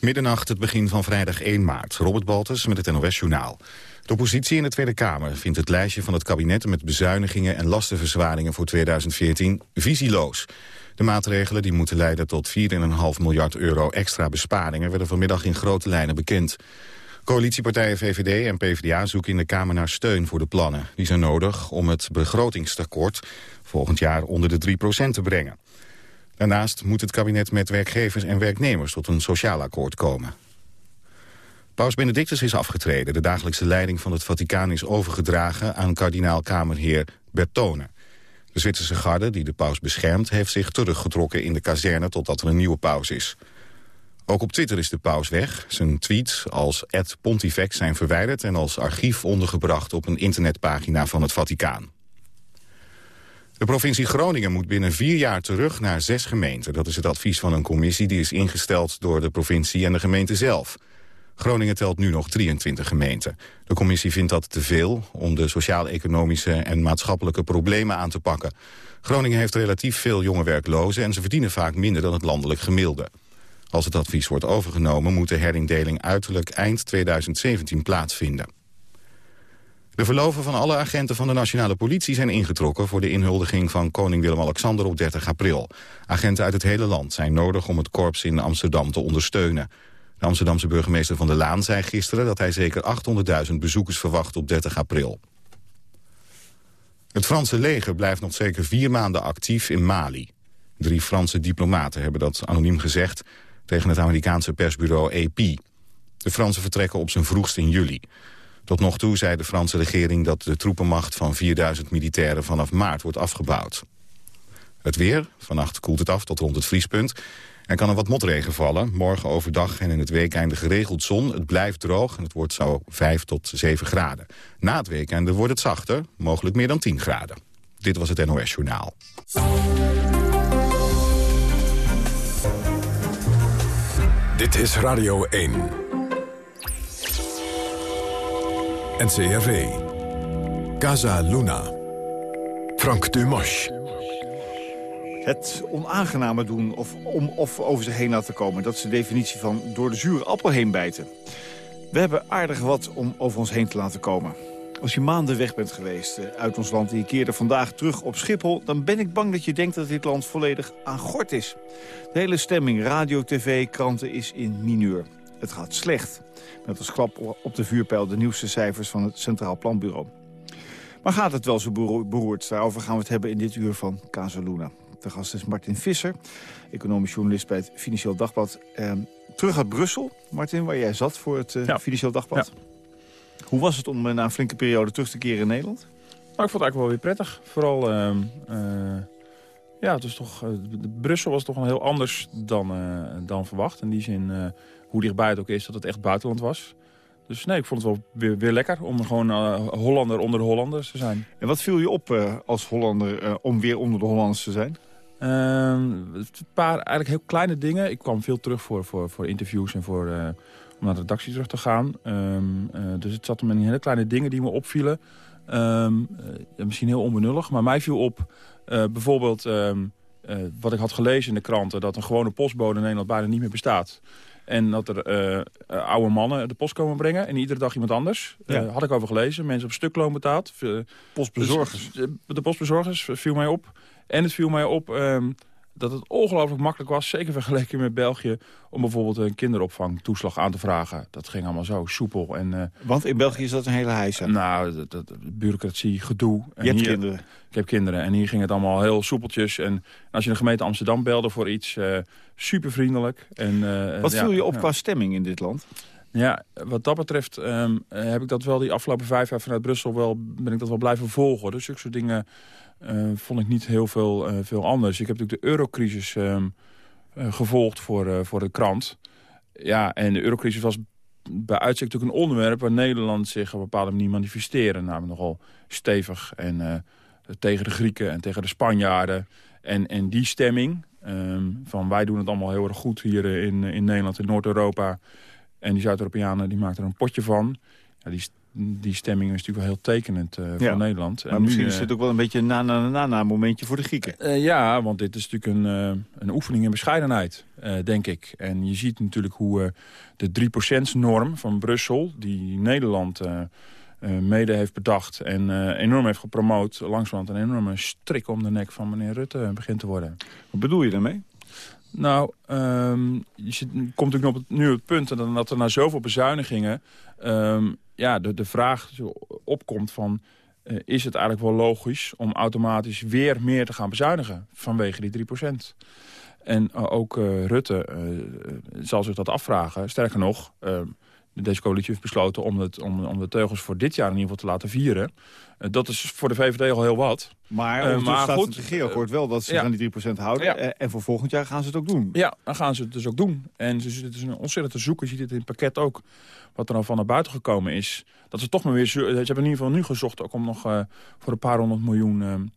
Middernacht, het begin van vrijdag 1 maart. Robert Baltus met het NOS-journaal. De oppositie in de Tweede Kamer vindt het lijstje van het kabinet... met bezuinigingen en lastenverzwaringen voor 2014 visieloos. De maatregelen die moeten leiden tot 4,5 miljard euro extra besparingen... werden vanmiddag in grote lijnen bekend. Coalitiepartijen VVD en PvdA zoeken in de Kamer naar steun voor de plannen. Die zijn nodig om het begrotingstekort volgend jaar onder de 3% te brengen. Daarnaast moet het kabinet met werkgevers en werknemers tot een sociaal akkoord komen. Paus Benedictus is afgetreden. De dagelijkse leiding van het Vaticaan is overgedragen aan kardinaal-kamerheer Bertone. De Zwitserse garde, die de paus beschermt, heeft zich teruggetrokken in de kazerne totdat er een nieuwe paus is. Ook op Twitter is de paus weg. Zijn tweets als Pontifex zijn verwijderd en als archief ondergebracht op een internetpagina van het Vaticaan. De provincie Groningen moet binnen vier jaar terug naar zes gemeenten. Dat is het advies van een commissie die is ingesteld door de provincie en de gemeente zelf. Groningen telt nu nog 23 gemeenten. De commissie vindt dat te veel om de sociaal-economische en maatschappelijke problemen aan te pakken. Groningen heeft relatief veel jonge werklozen en ze verdienen vaak minder dan het landelijk gemiddelde. Als het advies wordt overgenomen moet de herindeling uiterlijk eind 2017 plaatsvinden. De verloven van alle agenten van de nationale politie zijn ingetrokken... voor de inhuldiging van koning Willem-Alexander op 30 april. Agenten uit het hele land zijn nodig om het korps in Amsterdam te ondersteunen. De Amsterdamse burgemeester Van der Laan zei gisteren... dat hij zeker 800.000 bezoekers verwacht op 30 april. Het Franse leger blijft nog zeker vier maanden actief in Mali. Drie Franse diplomaten hebben dat anoniem gezegd... tegen het Amerikaanse persbureau AP. De Fransen vertrekken op zijn vroegst in juli. Tot nog toe zei de Franse regering dat de troepenmacht van 4000 militairen vanaf maart wordt afgebouwd. Het weer, vannacht koelt het af tot rond het vriespunt. Er kan er wat motregen vallen. Morgen overdag en in het weekende geregeld zon. Het blijft droog en het wordt zo 5 tot 7 graden. Na het weekende wordt het zachter, mogelijk meer dan 10 graden. Dit was het NOS Journaal. Dit is Radio 1. NCRV. Casa Luna. Frank Dumas. Het onaangename doen of om of over zich heen laten komen. Dat is de definitie van door de zure appel heen bijten. We hebben aardig wat om over ons heen te laten komen. Als je maanden weg bent geweest eh, uit ons land en je keerde vandaag terug op Schiphol... dan ben ik bang dat je denkt dat dit land volledig aan gort is. De hele stemming, radio, tv, kranten is in mineur. Het gaat slecht. Met als klap op de vuurpijl de nieuwste cijfers van het Centraal Planbureau. Maar gaat het wel zo beroerd? Daarover gaan we het hebben in dit uur van Casaluna. De gast is Martin Visser, economisch journalist bij het Financieel Dagblad. Ehm, terug uit Brussel, Martin, waar jij zat voor het uh, Financieel Dagblad. Ja. Hoe was het om uh, na een flinke periode terug te keren in Nederland? Nou, ik vond het eigenlijk wel weer prettig. Vooral, uh, ja, het was toch, Brussel was toch een heel anders dan, dan verwacht. In die zin, hoe dichtbij het ook is, dat het echt buitenland was. Dus nee, ik vond het wel weer, weer lekker om gewoon Hollander onder de Hollanders te zijn. En wat viel je op als Hollander om weer onder de Hollanders te zijn? een ehm, paar eigenlijk heel kleine dingen. Ik kwam veel terug voor, voor, voor interviews en voor, om naar de redactie terug te gaan. Ehm, eh, dus het zat hem in hele kleine dingen die me opvielen. Ehm, eh, misschien heel onbenullig, maar mij viel op bijvoorbeeld... wat ik had gelezen in de kranten... dat een gewone postbode in Nederland bijna niet meer bestaat. En dat er oude mannen de post komen brengen. En iedere dag iemand anders. had ik over gelezen. Mensen op stukloon betaald. postbezorgers. Dus, de postbezorgers viel mij op. En het viel mij op um, dat het ongelooflijk makkelijk was, zeker vergeleken met België... om bijvoorbeeld een kinderopvangtoeslag aan te vragen. Dat ging allemaal zo soepel. En, uh, Want in België is dat een hele heisa? Nou, dat, dat, bureaucratie, gedoe. En je hebt kinderen? Ik heb kinderen. En hier ging het allemaal heel soepeltjes. En als je de gemeente Amsterdam belde voor iets, uh, super vriendelijk. En, uh, Wat viel je op qua stemming in dit land? Ja, wat dat betreft um, heb ik dat wel die afgelopen vijf jaar vanuit Brussel wel, ben ik dat wel blijven volgen. Dus zulke soort dingen uh, vond ik niet heel veel, uh, veel anders. Ik heb natuurlijk de eurocrisis um, uh, gevolgd voor, voor de krant. Ja, en de eurocrisis was bij uitzicht natuurlijk een onderwerp... waar Nederland zich op een bepaalde manier manifesteerde. Namelijk nogal stevig en tegen de Grieken en tegen de Spanjaarden. En, en die stemming um, van wij doen het allemaal heel erg goed hier in, in Nederland, in Noord-Europa... en die Zuid-Europeanen die maakten er een potje van... Ja, die, die stemming is natuurlijk wel heel tekenend voor Nederland. Maar misschien is het ook wel een beetje een na-na-na momentje voor de Grieken. ja, want dit is natuurlijk een, een oefening in bescheidenheid, denk ik. En je ziet natuurlijk hoe de 3%-norm van Brussel, die Nederland... mede heeft bedacht en enorm heeft gepromoot... langzamerhand een enorme strik om de nek van meneer Rutte begint te worden. Wat bedoel je daarmee? Nou, um, je zit, komt natuurlijk op het, nu op het punt dat er na zoveel bezuinigingen... Um, ja, de, de vraag opkomt van... Uh, is het eigenlijk wel logisch om automatisch weer meer te gaan bezuinigen... vanwege die 3% En uh, ook uh, Rutte zal zich dat afvragen. Sterker nog, deze coalitie heeft besloten om, het, om, om de teugels voor dit jaar in ieder geval te laten vieren. Uh, dat is voor de VVD al heel wat. Maar, uh, maar staat goed, het regeerakkoord wel dat ze aan die 3% houden. Ja. Eh, en voor volgend jaar gaan ze het ook doen. Ja, dan gaan ze het dus ook doen. En ze zitten dus ontzettend te zoeken. Je ziet het in het pakket ook. Wat er al van naar buiten gekomen is. Dat ze toch maar weer... Ze hebben in ieder geval nu gezocht ook om nog voor een paar honderd miljoen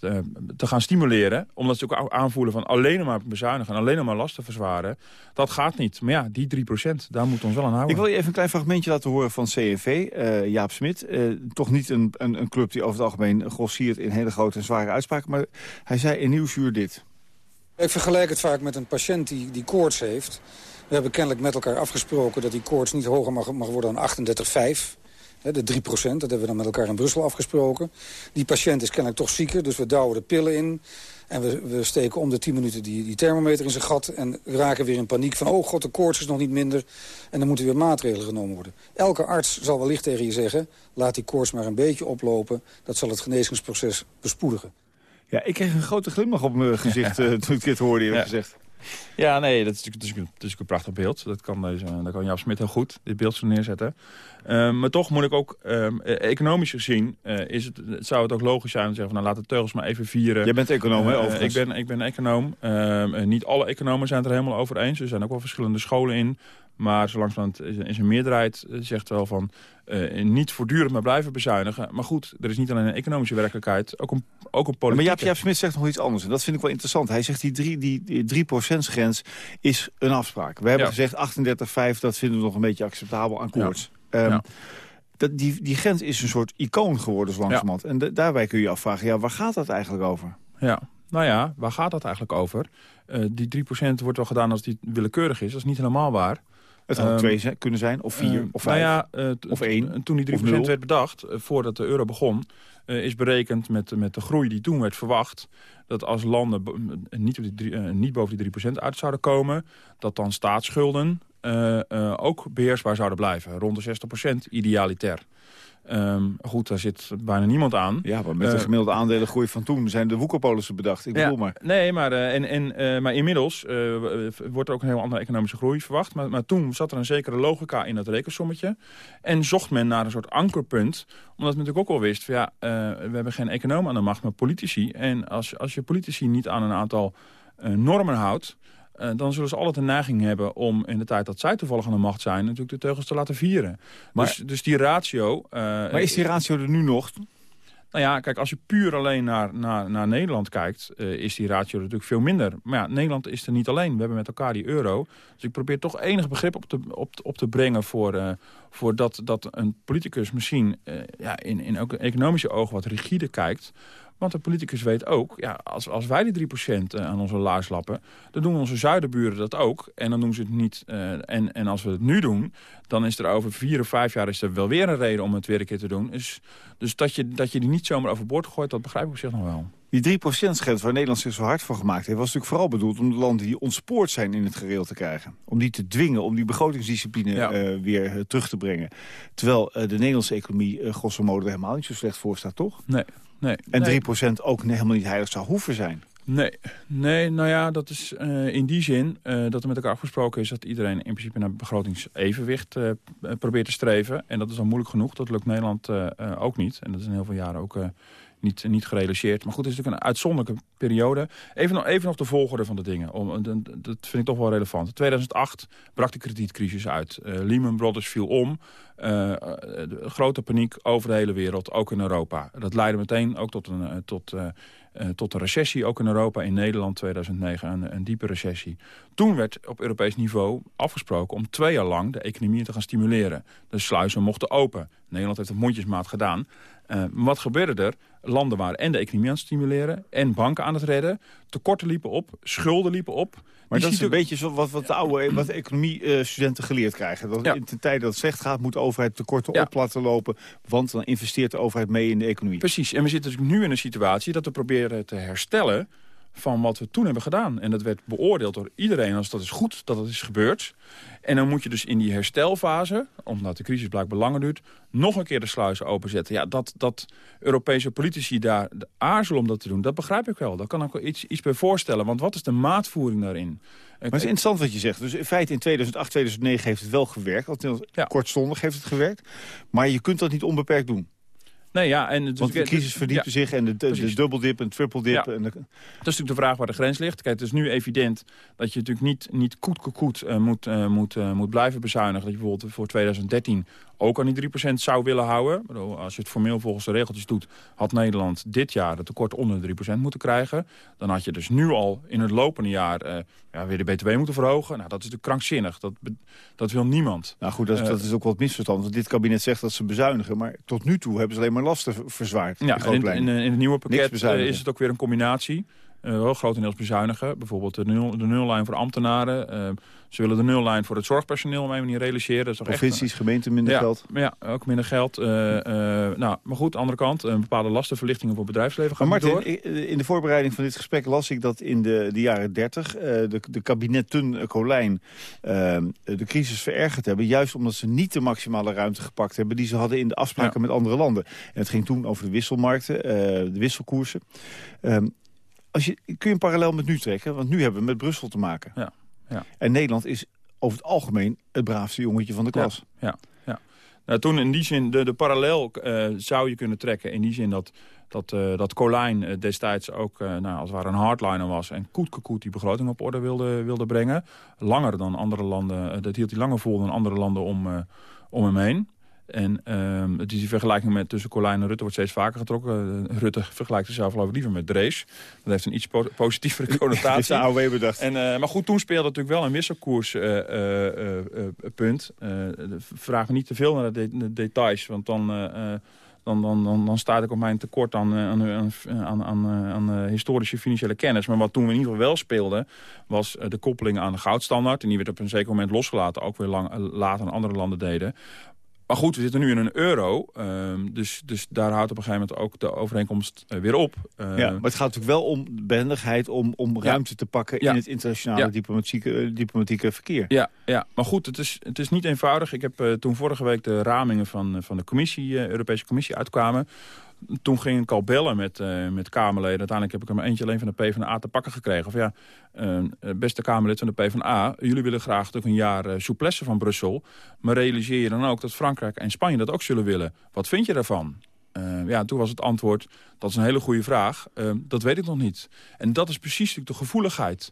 eh, te gaan stimuleren. Omdat ze ook aanvoelen van alleen maar bezuinigen... en alleen maar lasten verzwaren. Dat gaat niet. Maar ja, die 3% daar moeten we ons wel aan houden. Ik wil je even een klein fragmentje laten horen van CNV. Uh, eh, Jaap Smit, uh, toch niet een, een, een, club die over het algemeen grossiert... in hele grote en zware uitspraken. Maar hij zei in Nieuwsuur dit. Ik vergelijk het vaak met een patiënt die, die koorts heeft. We hebben kennelijk met elkaar afgesproken dat die koorts niet hoger mag, mag worden dan 38,5 de 3% dat hebben we dan met elkaar in Brussel afgesproken. Die patiënt is kennelijk toch zieker, dus we douwen de pillen in. En we, we steken om de 10 minuten die, die thermometer in zijn gat... en raken weer in paniek van, oh god, de koorts is nog niet minder... en dan moeten weer maatregelen genomen worden. Elke arts zal wellicht tegen je zeggen... laat die koorts maar een beetje oplopen. Dat zal het genezingsproces bespoedigen. Ja, ik kreeg een grote glimlach op mijn gezicht uh, toen ik dit hoorde, eerlijk ja. gezegd. Ja, nee, dat is natuurlijk, dat is, een prachtig beeld. Dat kan, deze, dat kan Jaap Smit heel goed, dit beeld zo neerzetten. Um, maar toch moet ik ook, um, economisch gezien, uh, is het, zou het ook logisch zijn om te zeggen... Van, nou, laat de teugels maar even vieren. Jij bent econoom, hè, uh, ik ben, ik ben econoom. Um, niet alle economen zijn het er helemaal over eens. Er zijn ook wel verschillende scholen in. Maar zo langzamerhand is, is een meerderheid eh, zegt wel van... Uh, niet voortdurend maar blijven bezuinigen. Maar goed, er is niet alleen een economische werkelijkheid, ook een, ook een politieke. maar Jaap, Smit zegt nog iets anders en dat vind ik wel interessant. Hij zegt die 3, die, die 3%-grens is een afspraak. We hebben gezegd 38,5, dat vinden we nog een beetje acceptabel aan koorts. Ja. Um, ja. Dat, die, die grens is een soort icoon geworden zo langzamerhand. En de, daarbij kun je je afvragen, ja, waar gaat dat eigenlijk over? Ja, nou ja, waar gaat dat eigenlijk over? Uh, die 3% wordt wel gedaan als die willekeurig is. Dat is niet helemaal waar. Het had um, twee kunnen zijn, of vier, uh, of vijf, nou ja, uh, of één. Toen die 3% werd bedacht, uh, voordat de euro begon... is berekend met, met de groei die toen werd verwacht... dat als landen niet, op die drie, niet boven die 3% uit zouden komen... dat dan staatsschulden ook beheersbaar zouden blijven. Rond de 60% idealiter. Um, goed, daar zit bijna niemand aan. Ja, maar met de uh, gemiddelde aandelengroei van toen zijn de woekerpolissen bedacht. Ik bedoel ja, maar. Nee, maar, uh, en, en, uh, maar inmiddels wordt er ook een heel andere economische groei verwacht. Maar, maar toen zat er een zekere logica in dat rekensommetje. En zocht men naar een soort ankerpunt. Omdat men natuurlijk ook al wist, van, ja, we hebben geen econoom aan de macht, maar politici. En als, als je politici niet aan een aantal normen houdt... Uh, dan zullen ze altijd de neiging hebben om in de tijd dat zij toevallig aan de macht zijn... natuurlijk de teugels te laten vieren. Maar, dus, dus die ratio... Uh, maar is die ratio er nu nog? Nou ja, kijk, als je puur alleen naar, naar, naar Nederland kijkt... Uh, is die ratio natuurlijk veel minder. Maar ja, Nederland is er niet alleen. We hebben met elkaar die euro. Dus ik probeer toch enig begrip op te, op, op te brengen... voor, voor dat, dat een politicus misschien ja, in, in ook economische ogen wat rigide kijkt... Want de politicus weet ook, ja, als, als wij die 3% eh, aan onze laars lappen... dan doen onze zuidenburen dat ook. En dan doen ze het niet. Uh, en, en als we het nu doen, dan is er over vier of vijf jaar... is er wel weer een reden om het weer een keer te doen. Dus, dus dat, je, dat je die niet zomaar overboord gooit, dat begrijp ik op zich nog wel. Die 3%-grens waar Nederland zich zo hard voor gemaakt heeft... was natuurlijk vooral bedoeld om de landen die ontspoord zijn in het gereel te krijgen. Om die te dwingen, om die begrotingsdiscipline ja. uh, weer uh, terug te brengen. Terwijl uh, de Nederlandse economie grosso modo helemaal niet zo slecht voor staat, toch? Nee, nee. En nee. 3% ook helemaal niet heilig zou hoeven zijn. Nee, nee, nou ja, dat is uh, in die zin uh, dat er met elkaar afgesproken is... dat iedereen in principe naar begrotingsevenwicht uh, probeert te streven. En dat is al moeilijk genoeg. Dat lukt Nederland ook niet. En dat is in heel veel jaren ook niet, niet gerealiseerd. Maar goed, het is natuurlijk een uitzonderlijke periode. Even nog, even nog de volgorde van de dingen. Om, dat vind ik toch wel relevant. In 2008 brak de kredietcrisis uit. Uh, Lehman Brothers viel om. Uh, grote paniek over de hele wereld, ook in Europa. Dat leidde meteen ook tot een, tot, tot een recessie, ook in Europa, in Nederland 2009, een, een diepe recessie. Toen werd op Europees niveau afgesproken om twee jaar lang de economie te gaan stimuleren. De sluizen mochten open. Nederland heeft het mondjesmaat gedaan. Uh, wat gebeurde er? Landen waren en de economie aan het stimuleren... en banken aan het redden. Tekorten liepen op, schulden liepen op. Maar dat is een beetje zo wat, wat de oude wat de economie-studenten geleerd krijgen. Dat in de tijd dat het slecht gaat, moet de overheid tekorten op laten lopen. Want dan investeert de overheid mee in de economie. Precies. En we zitten dus nu in een situatie dat we proberen te herstellen van wat we toen hebben gedaan. En dat werd beoordeeld door iedereen als dat is goed dat het is gebeurd. En dan moet je dus in die herstelfase, omdat de crisis blijkbaar langer duurt... nog een keer de sluizen openzetten. Ja, dat, dat Europese politici daar aarzelen om dat te doen, dat begrijp ik wel. Daar kan ik wel iets, iets bij voorstellen. Want wat is de maatvoering daarin? Maar het is interessant wat je zegt. Dus in feite in 2008, 2009 heeft het wel gewerkt. Althans, ja. kortstondig heeft het gewerkt. Maar je kunt dat niet onbeperkt doen. Nee, ja, en Want de crisis verdiepte zich en de, de, de dubbeldip en trippeldip. Ja. En de... Dat is natuurlijk de vraag waar de grens ligt. Kijk, het is nu evident dat je natuurlijk niet, niet koet koet uh, moet, uh, moet, uh, moet blijven bezuinigen. Dat je bijvoorbeeld voor 2013 ook aan die 3% zou willen houden. Als je het formeel volgens de regeltjes doet... had Nederland dit jaar het tekort onder de 3% moeten krijgen. Dan had je dus nu al in het lopende jaar uh, ja, weer de BTW moeten verhogen. Nou, dat is natuurlijk krankzinnig. Dat, dat wil niemand. Nou goed, dat, uh, dat is ook wat misverstand. Want dit kabinet zegt dat ze bezuinigen. Maar tot nu toe hebben ze alleen maar lasten verzwaard. Ja, in, in, in, het nieuwe pakket uh, is het ook weer een combinatie uh, wel grotendeels bezuinigen. Bijvoorbeeld de, nul, de nullijn voor ambtenaren. Ze willen de nullijn voor het zorgpersoneel op een manier realiseren. Dat is Provincies, echt, gemeenten minder ja, geld. Ja, ook minder geld. Uh, nou, maar goed, andere kant, bepaalde lastenverlichtingen voor bedrijfsleven gaan maar Martin, door. in de voorbereiding van dit gesprek las ik dat in de, de jaren 30 de, de kabinetten Colijn de crisis verergerd hebben. Juist omdat ze niet de maximale ruimte gepakt hebben die ze hadden in de afspraken ja. met andere landen. En het ging toen over de wisselmarkten, de wisselkoersen. Um, als je, kun je een parallel met nu trekken? Want nu hebben we met Brussel te maken. Ja, ja. En Nederland is over het algemeen het braafste jongetje van de klas. Ja, ja. Nou, toen in die zin, de, de parallel uh, zou je kunnen trekken... in die zin dat, dat, uh, dat Colijn uh, destijds ook uh, nou, als het ware een hardliner was... en koet die begroting op orde wilde, wilde brengen. Langer dan andere landen, dat hield hij langer vol dan andere landen om, om hem heen. En um, het is die vergelijking met tussen Colijn en Rutte wordt steeds vaker getrokken. Uh, Rutte vergelijkt zichzelf geloof ik liever met Drees. Dat heeft een iets po positievere connotatie. is de AOW bedacht. En, uh, maar goed, toen speelde natuurlijk wel een wisselkoerspunt. Uh, vraag me niet te veel naar de, de details, want dan... Dan, dan, dan, dan staat ik op mijn tekort aan, aan, aan, aan, historische financiële kennis. Maar wat toen in ieder geval wel speelde, was de koppeling aan de goudstandaard. En die werd op een zeker moment losgelaten, ook weer lang, later in andere landen deden. Maar goed, we zitten nu in een euro. Um, dus, dus daar houdt op een gegeven moment ook de overeenkomst uh, weer op. Uh, ja, maar het gaat natuurlijk wel om behendigheid... om, om ruimte ja. te pakken ja. in het internationale ja. diplomatieke, diplomatieke verkeer. Ja, ja, maar goed, het is, het is niet eenvoudig. Ik heb uh, toen vorige week de ramingen van, van de commissie, Europese Commissie uitkwamen toen ging ik al bellen met, uh, met Kamerleden. Uiteindelijk heb ik er maar eentje alleen van de PvdA te pakken gekregen. Of ja, uh, beste Kamerlid van de PvdA... jullie willen graag natuurlijk een jaar uh, souplesse van Brussel... maar realiseer je dan ook dat Frankrijk en Spanje dat ook zullen willen. Wat vind je daarvan? Ja, toen was het antwoord, dat is een hele goede vraag. dat weet ik nog niet. En dat is precies de gevoeligheid.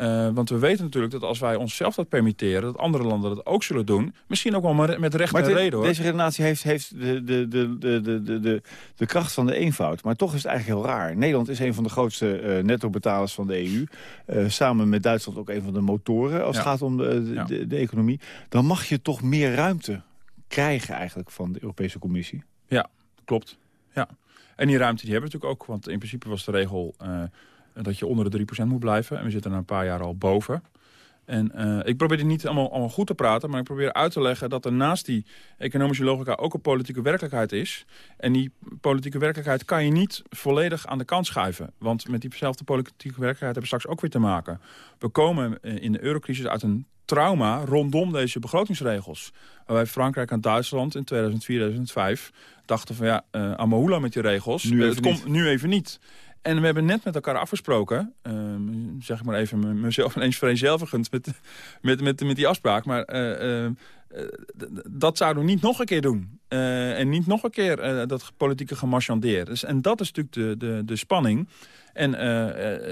Uh, want we weten natuurlijk dat als wij onszelf dat permitteren... dat andere landen dat ook zullen doen. Misschien ook wel met recht en reden. Hoor. Deze redenatie heeft, heeft de, de, de, de, de, de, de kracht van de eenvoud. Maar toch is het eigenlijk heel raar. Nederland is een van de grootste uh, netto-betalers van de EU. Uh, samen met Duitsland ook een van de motoren als ja. het gaat om de, de, ja. de, de economie. Dan mag je toch meer ruimte krijgen eigenlijk van de Europese Commissie. Ja, klopt. Ja. En die ruimte die hebben we natuurlijk ook. Want in principe was de regel dat je onder de 3% moet blijven. En we zitten er een paar jaar al boven. En uh, ik probeer dit niet allemaal, allemaal goed te praten... maar ik probeer uit te leggen dat er naast die economische logica... ook een politieke werkelijkheid is. En die politieke werkelijkheid kan je niet volledig aan de kant schuiven. Want met diezelfde politieke werkelijkheid hebben we straks ook weer te maken. We komen in de eurocrisis uit een trauma rondom deze begrotingsregels. Waarbij Frankrijk en Duitsland in 2004, 2005 dachten van ja, uh, Amahula met die regels. Nu het komt nu even niet. En we hebben net met elkaar afgesproken, uh, zeg maar even mezelf ineens vereenzelvigend met, met, met, met die afspraak. Maar uh, dat zouden we niet nog een keer doen. en niet nog een keer dat politieke gemarchandeer. Dus, en dat is natuurlijk de, de, de spanning. En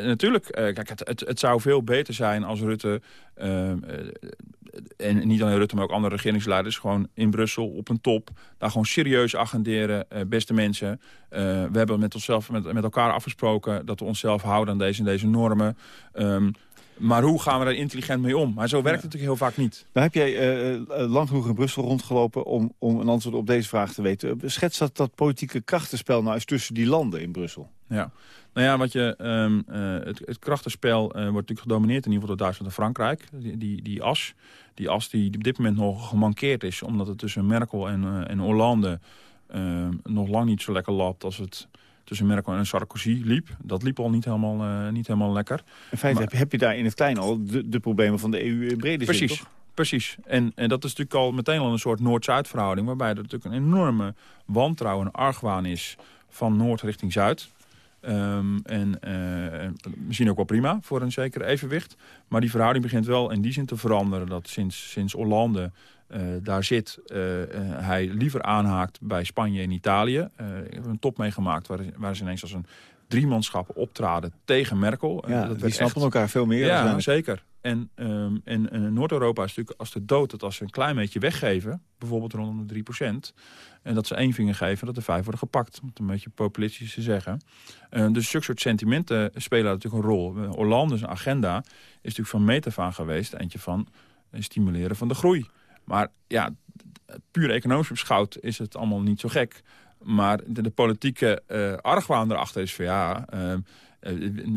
natuurlijk, kijk, het, het, het, zou veel beter zijn als Rutte en niet alleen Rutte, maar ook andere regeringsleiders... gewoon in Brussel op een top, daar gewoon serieus agenderen. Beste mensen, we hebben met, onszelf, met, met elkaar afgesproken... dat we onszelf houden aan deze en deze normen. Um, Maar hoe gaan we daar intelligent mee om? Maar zo werkt het natuurlijk heel vaak niet. Nou heb jij uh, lang genoeg in Brussel rondgelopen om, om een antwoord op deze vraag te weten. Schets dat dat politieke krachtenspel nou eens tussen die landen in Brussel? Ja, nou ja, wat je, um, het, het, krachtenspel wordt natuurlijk gedomineerd in ieder geval door Duitsland en Frankrijk. Die, die, die as, die as die op dit moment nog gemankeerd is, omdat het tussen Merkel en, en Hollande ehm, nog lang niet zo lekker loopt als het tussen Merkel en Sarkozy liep. Dat liep al niet helemaal, uh, niet helemaal lekker. In feite heb, heb, je daar in het klein al de, de problemen van de EU in brede Precies. zin, toch? Precies. En, en dat is natuurlijk al meteen al een soort Noord-Zuid verhouding... waarbij er natuurlijk een enorme wantrouwen en argwaan is van Noord richting Zuid. Um, en uh, misschien ook wel prima voor een zeker evenwicht. Maar die verhouding begint wel in die zin te veranderen... dat sinds, sinds Hollande uh, daar zit, uh, hij liever aanhaakt bij Spanje en Italië. ik heb een top meegemaakt waar, waar ze ineens als een driemanschap optraden tegen Merkel. Ja, dat die snappen echt... elkaar veel meer. Ja, zeker. En, um, en, en Noord-Europa is natuurlijk als de dood dat als ze een klein beetje weggeven... bijvoorbeeld rondom de 3% en dat ze één vinger geven, dat er vijf worden gepakt. Om het een beetje populistisch te zeggen. Uh, dus zulke soort sentimenten spelen natuurlijk een rol. Hollande's agenda is natuurlijk van meet af aan geweest... eentje van stimuleren van de groei. Maar ja, puur economisch beschouwd is het allemaal niet zo gek. Maar de, politieke uh, argwaan erachter is van ja... Uh,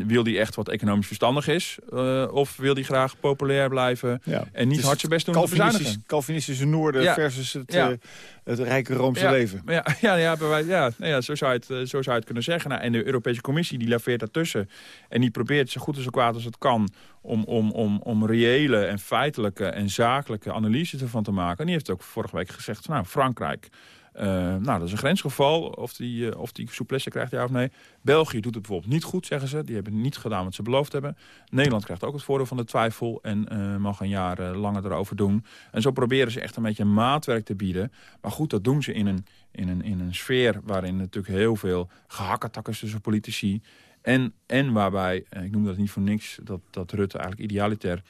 wil die echt wat economisch verstandig is? Uh, of wil die graag populair blijven ja. en niet hard zijn best doen om te? Calvinistische noorden ja. versus het, ja. uh, het rijke Roomse leven. Ja, ja, ja, ja, ja, nou ja zo, zou je het, zo zou je het kunnen zeggen. Nou, en de Europese Commissie die laveert daartussen. En die probeert zo goed en zo kwaad als het kan... om, om, om, om reële en feitelijke en zakelijke analyses ervan te maken. En die heeft ook vorige week gezegd... nou, Frankrijk... Uh, nou, dat is een grensgeval, of die, uh, of die souplesse krijgt, ja of nee. België doet het bijvoorbeeld niet goed, zeggen ze. Die hebben niet gedaan wat ze beloofd hebben. Nederland krijgt ook het voordeel van de twijfel... en uh, mag een jaar langer erover doen. En zo proberen ze echt een beetje maatwerk te bieden. Maar goed, dat doen ze in een, in een, in een sfeer... waarin natuurlijk heel veel gehakketak is tussen politici... En, en waarbij, ik noem dat niet voor niks... dat, dat Rutte eigenlijk idealiter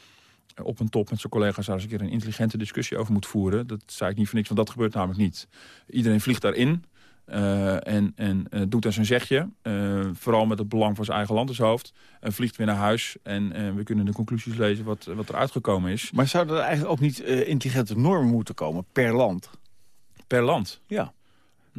op een top met zijn collega's daar eens een keer een intelligente discussie over moet voeren. Dat zei ik niet voor niks, want dat gebeurt namelijk niet. Iedereen vliegt daarin uh, en, en uh, doet daar zijn zegje. Uh, vooral met het belang van zijn eigen land als hoofd. En vliegt weer naar huis en we kunnen de conclusies lezen wat, wat er uitgekomen is. Maar zouden er eigenlijk ook niet intelligente normen moeten komen per land? Per land? Ja.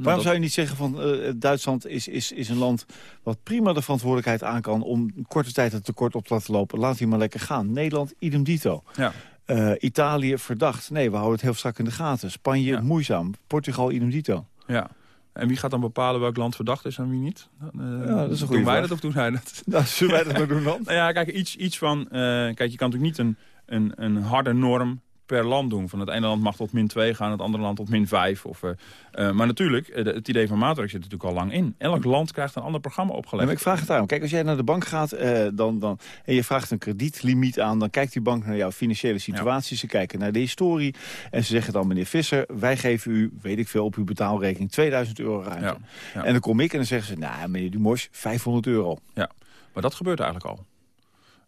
Waarom dat... zou je niet zeggen van uh, Duitsland is, is, is een land wat prima de verantwoordelijkheid aan kan om korte tijd het tekort op te laten lopen. Laat die maar lekker gaan. Nederland, idem dito. Ja. Uh, Italië, verdacht. Nee, we houden het heel strak in de gaten. Spanje, ja. moeizaam. Portugal, idem dito. Ja. En wie gaat dan bepalen welk land verdacht is en wie niet? Uh, ja, dat is een doen wij vraag. dat of doen zij dat? Nou, zullen wij dat maar doen dan? nou ja, kijk, iets, iets van... kijk, je kan natuurlijk niet een, een, een harde norm per land doen. Van het ene land mag tot min 2 gaan, het andere land tot min 5. Of, uh, uh, maar natuurlijk, uh, het idee van maatwerk zit natuurlijk al lang in. Elk land krijgt een ander programma opgelegd. maar ik vraag het daarom. Kijk, als jij naar de bank gaat dan, dan, en je vraagt een kredietlimiet aan... dan kijkt die bank naar jouw financiële situatie. Ja. Ze kijken naar de historie. En ze zeggen dan, meneer Visser, wij geven u, weet ik veel, op uw betaalrekening 2000 euro ruimte. Ja. Ja. En dan kom ik en dan zeggen ze, nou, meneer Dumos, 500 euro. Ja, maar dat gebeurt eigenlijk al.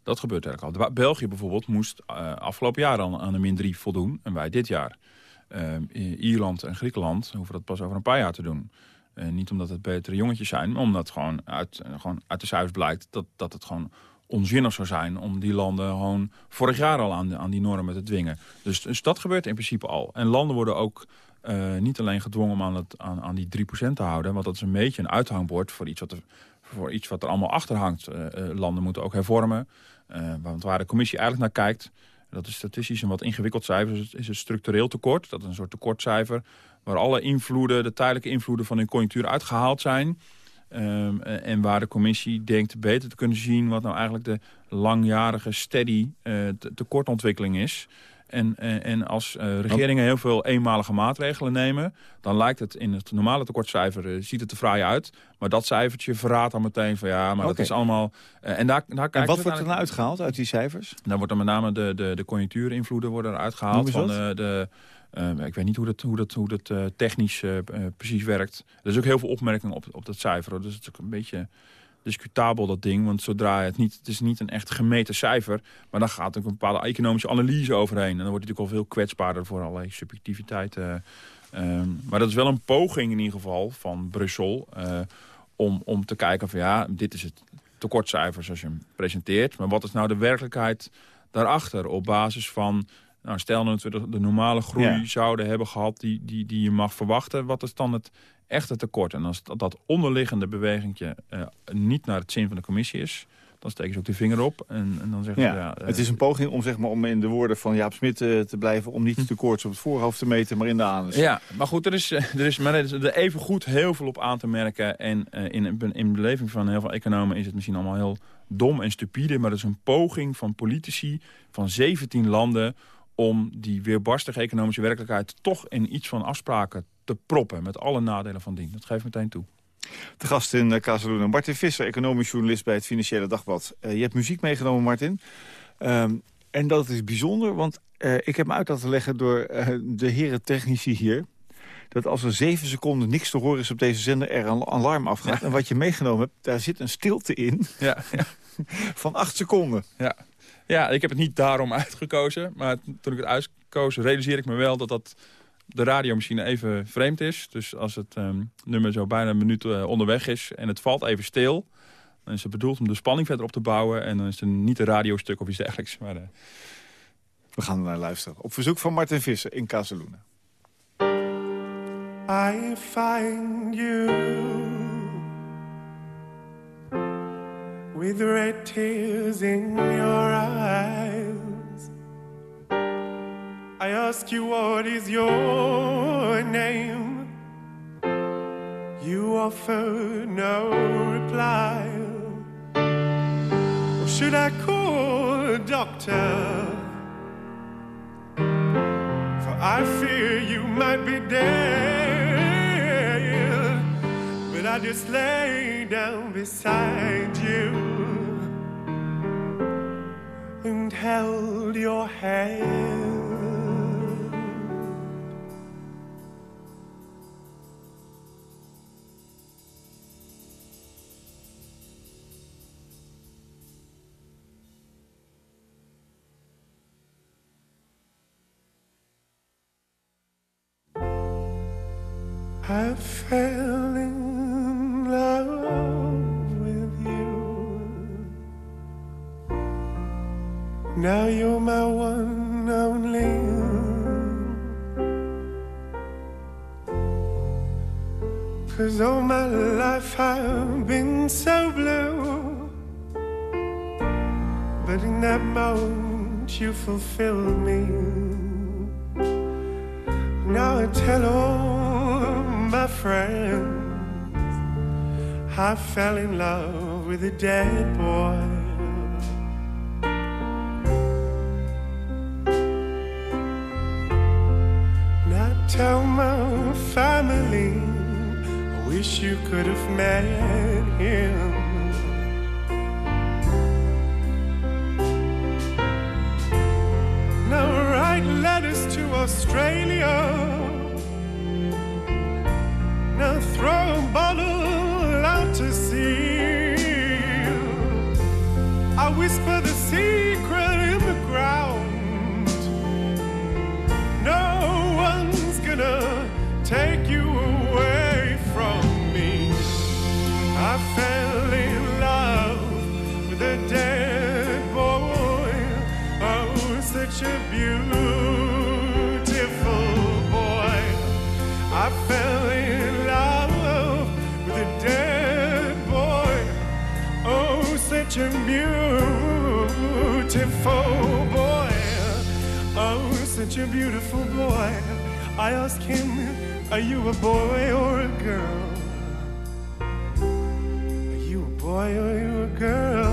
Dat gebeurt eigenlijk al. België bijvoorbeeld moest uh, afgelopen jaar aan, aan de min 3 voldoen. En wij dit jaar. Uh, Ierland en Griekenland hoeven dat pas over een paar jaar te doen. Uh, niet omdat het betere jongetjes zijn, maar omdat gewoon uit, gewoon uit de cijfers blijkt... Dat, dat het gewoon onzinnig zou zijn om die landen gewoon vorig jaar al aan, aan die normen te dwingen. Dus, dus dat gebeurt in principe al. En landen worden ook niet alleen gedwongen om aan, het, aan, aan die 3% te houden... want dat is een beetje een uithangbord voor iets wat er, voor iets wat er allemaal achter hangt. Uh, uh, landen moeten ook hervormen. Uh, want waar de commissie eigenlijk naar kijkt... dat is statistisch een wat ingewikkeld cijfer... is het, het structureel tekort. Dat is een soort tekortcijfer... waar alle invloeden, de tijdelijke invloeden van hun conjunctuur uitgehaald zijn... Um, en waar de commissie denkt beter te kunnen zien... wat nou eigenlijk de langjarige steady tekortontwikkeling is... En, en, en als uh, regeringen heel veel eenmalige maatregelen nemen... dan lijkt het in het normale tekortcijfer, uh, ziet het er fraai uit. Maar dat cijfertje verraadt dan meteen van ja, maar okay. dat is allemaal... Uh, en, daar, daar en wat wordt er nou uitgehaald uit die cijfers? Dan wordt er met name de, de, de conjunctuurinvloeden worden eruit gehaald. Van de, de, ik weet niet hoe dat, hoe dat, hoe dat technisch precies werkt. Er is ook heel veel opmerkingen op, op dat cijfer. Dus het is ook een beetje discutabel dat ding. Want zodra het niet, het is niet een echt gemeten cijfer. Maar dan gaat er een bepaalde economische analyse overheen. En dan wordt het natuurlijk al veel kwetsbaarder voor allerlei subjectiviteiten. Uh, maar dat is wel een poging in ieder geval van Brussel. Uh, om, om te kijken van ja, dit is het tekortcijfer zoals je hem presenteert. Maar wat is nou de werkelijkheid daarachter op basis van... Nou, stel dat we de, normale groei zouden hebben gehad die, die, die je mag verwachten. Wat is dan het echte tekort? En als dat, onderliggende bewegingje uh, niet naar het zin van de commissie is dan steken ze ook de vinger op. En, en dan zeggen ja, ze, ja, het is een poging om, zeg maar, om in de woorden van Jaap Smit uh, te blijven... om niet hm. de koorts op het voorhoofd te meten, maar in de anus. Ja, maar goed, er is, er is, maar er is er even goed heel veel op aan te merken. En in, in beleving van heel veel economen is het misschien allemaal heel dom en stupide... maar het is een poging van politici van 17 landen om die weerbarstige economische werkelijkheid... toch in iets van afspraken te proppen, met alle nadelen van dien. Dat geeft meteen toe. De gast in uh, Casaluna, Martin Visser, economisch journalist bij het Financiële Dagblad. Uh, je hebt muziek meegenomen, Martin. Um, en dat is bijzonder, want uh, ik heb me uit laten leggen door de heren technici hier... dat als er zeven seconden niks te horen is op deze zender, er een alarm afgaat. Ja. En wat je meegenomen hebt, daar zit een stilte in ja. van acht seconden. Ja. ja, ik heb het niet daarom uitgekozen. Maar toen ik het uitkoos, realiseer ik me wel dat dat de radiomachine even vreemd is. Dus als het um, nummer zo bijna een minuut uh, onderweg is en het valt even stil... dan is het bedoeld om de spanning verder op te bouwen... en dan is het niet een radiostuk of iets dergelijks. Maar, uh... We gaan naar luisteren. Op verzoek van Martin Visser in Casaluna. I find you With red tears in your eyes I ask you what is your name? You offer no reply. Or should I call a doctor? For I fear you might be dead But I just lay down beside you And held your hand I fell in love with you. Now you're my one only. Cause all my life I've been so blue. But in that moment you fulfilled me. Now I tell all my friends. I fell in love with a dead boy. Now tell my family I wish you could have met him. Now write letters to Australia bottle out to sea. I whisper such a beautiful boy. Oh, such a beautiful boy. I asked him, Are you a boy or a girl? Are you a boy or are you a girl?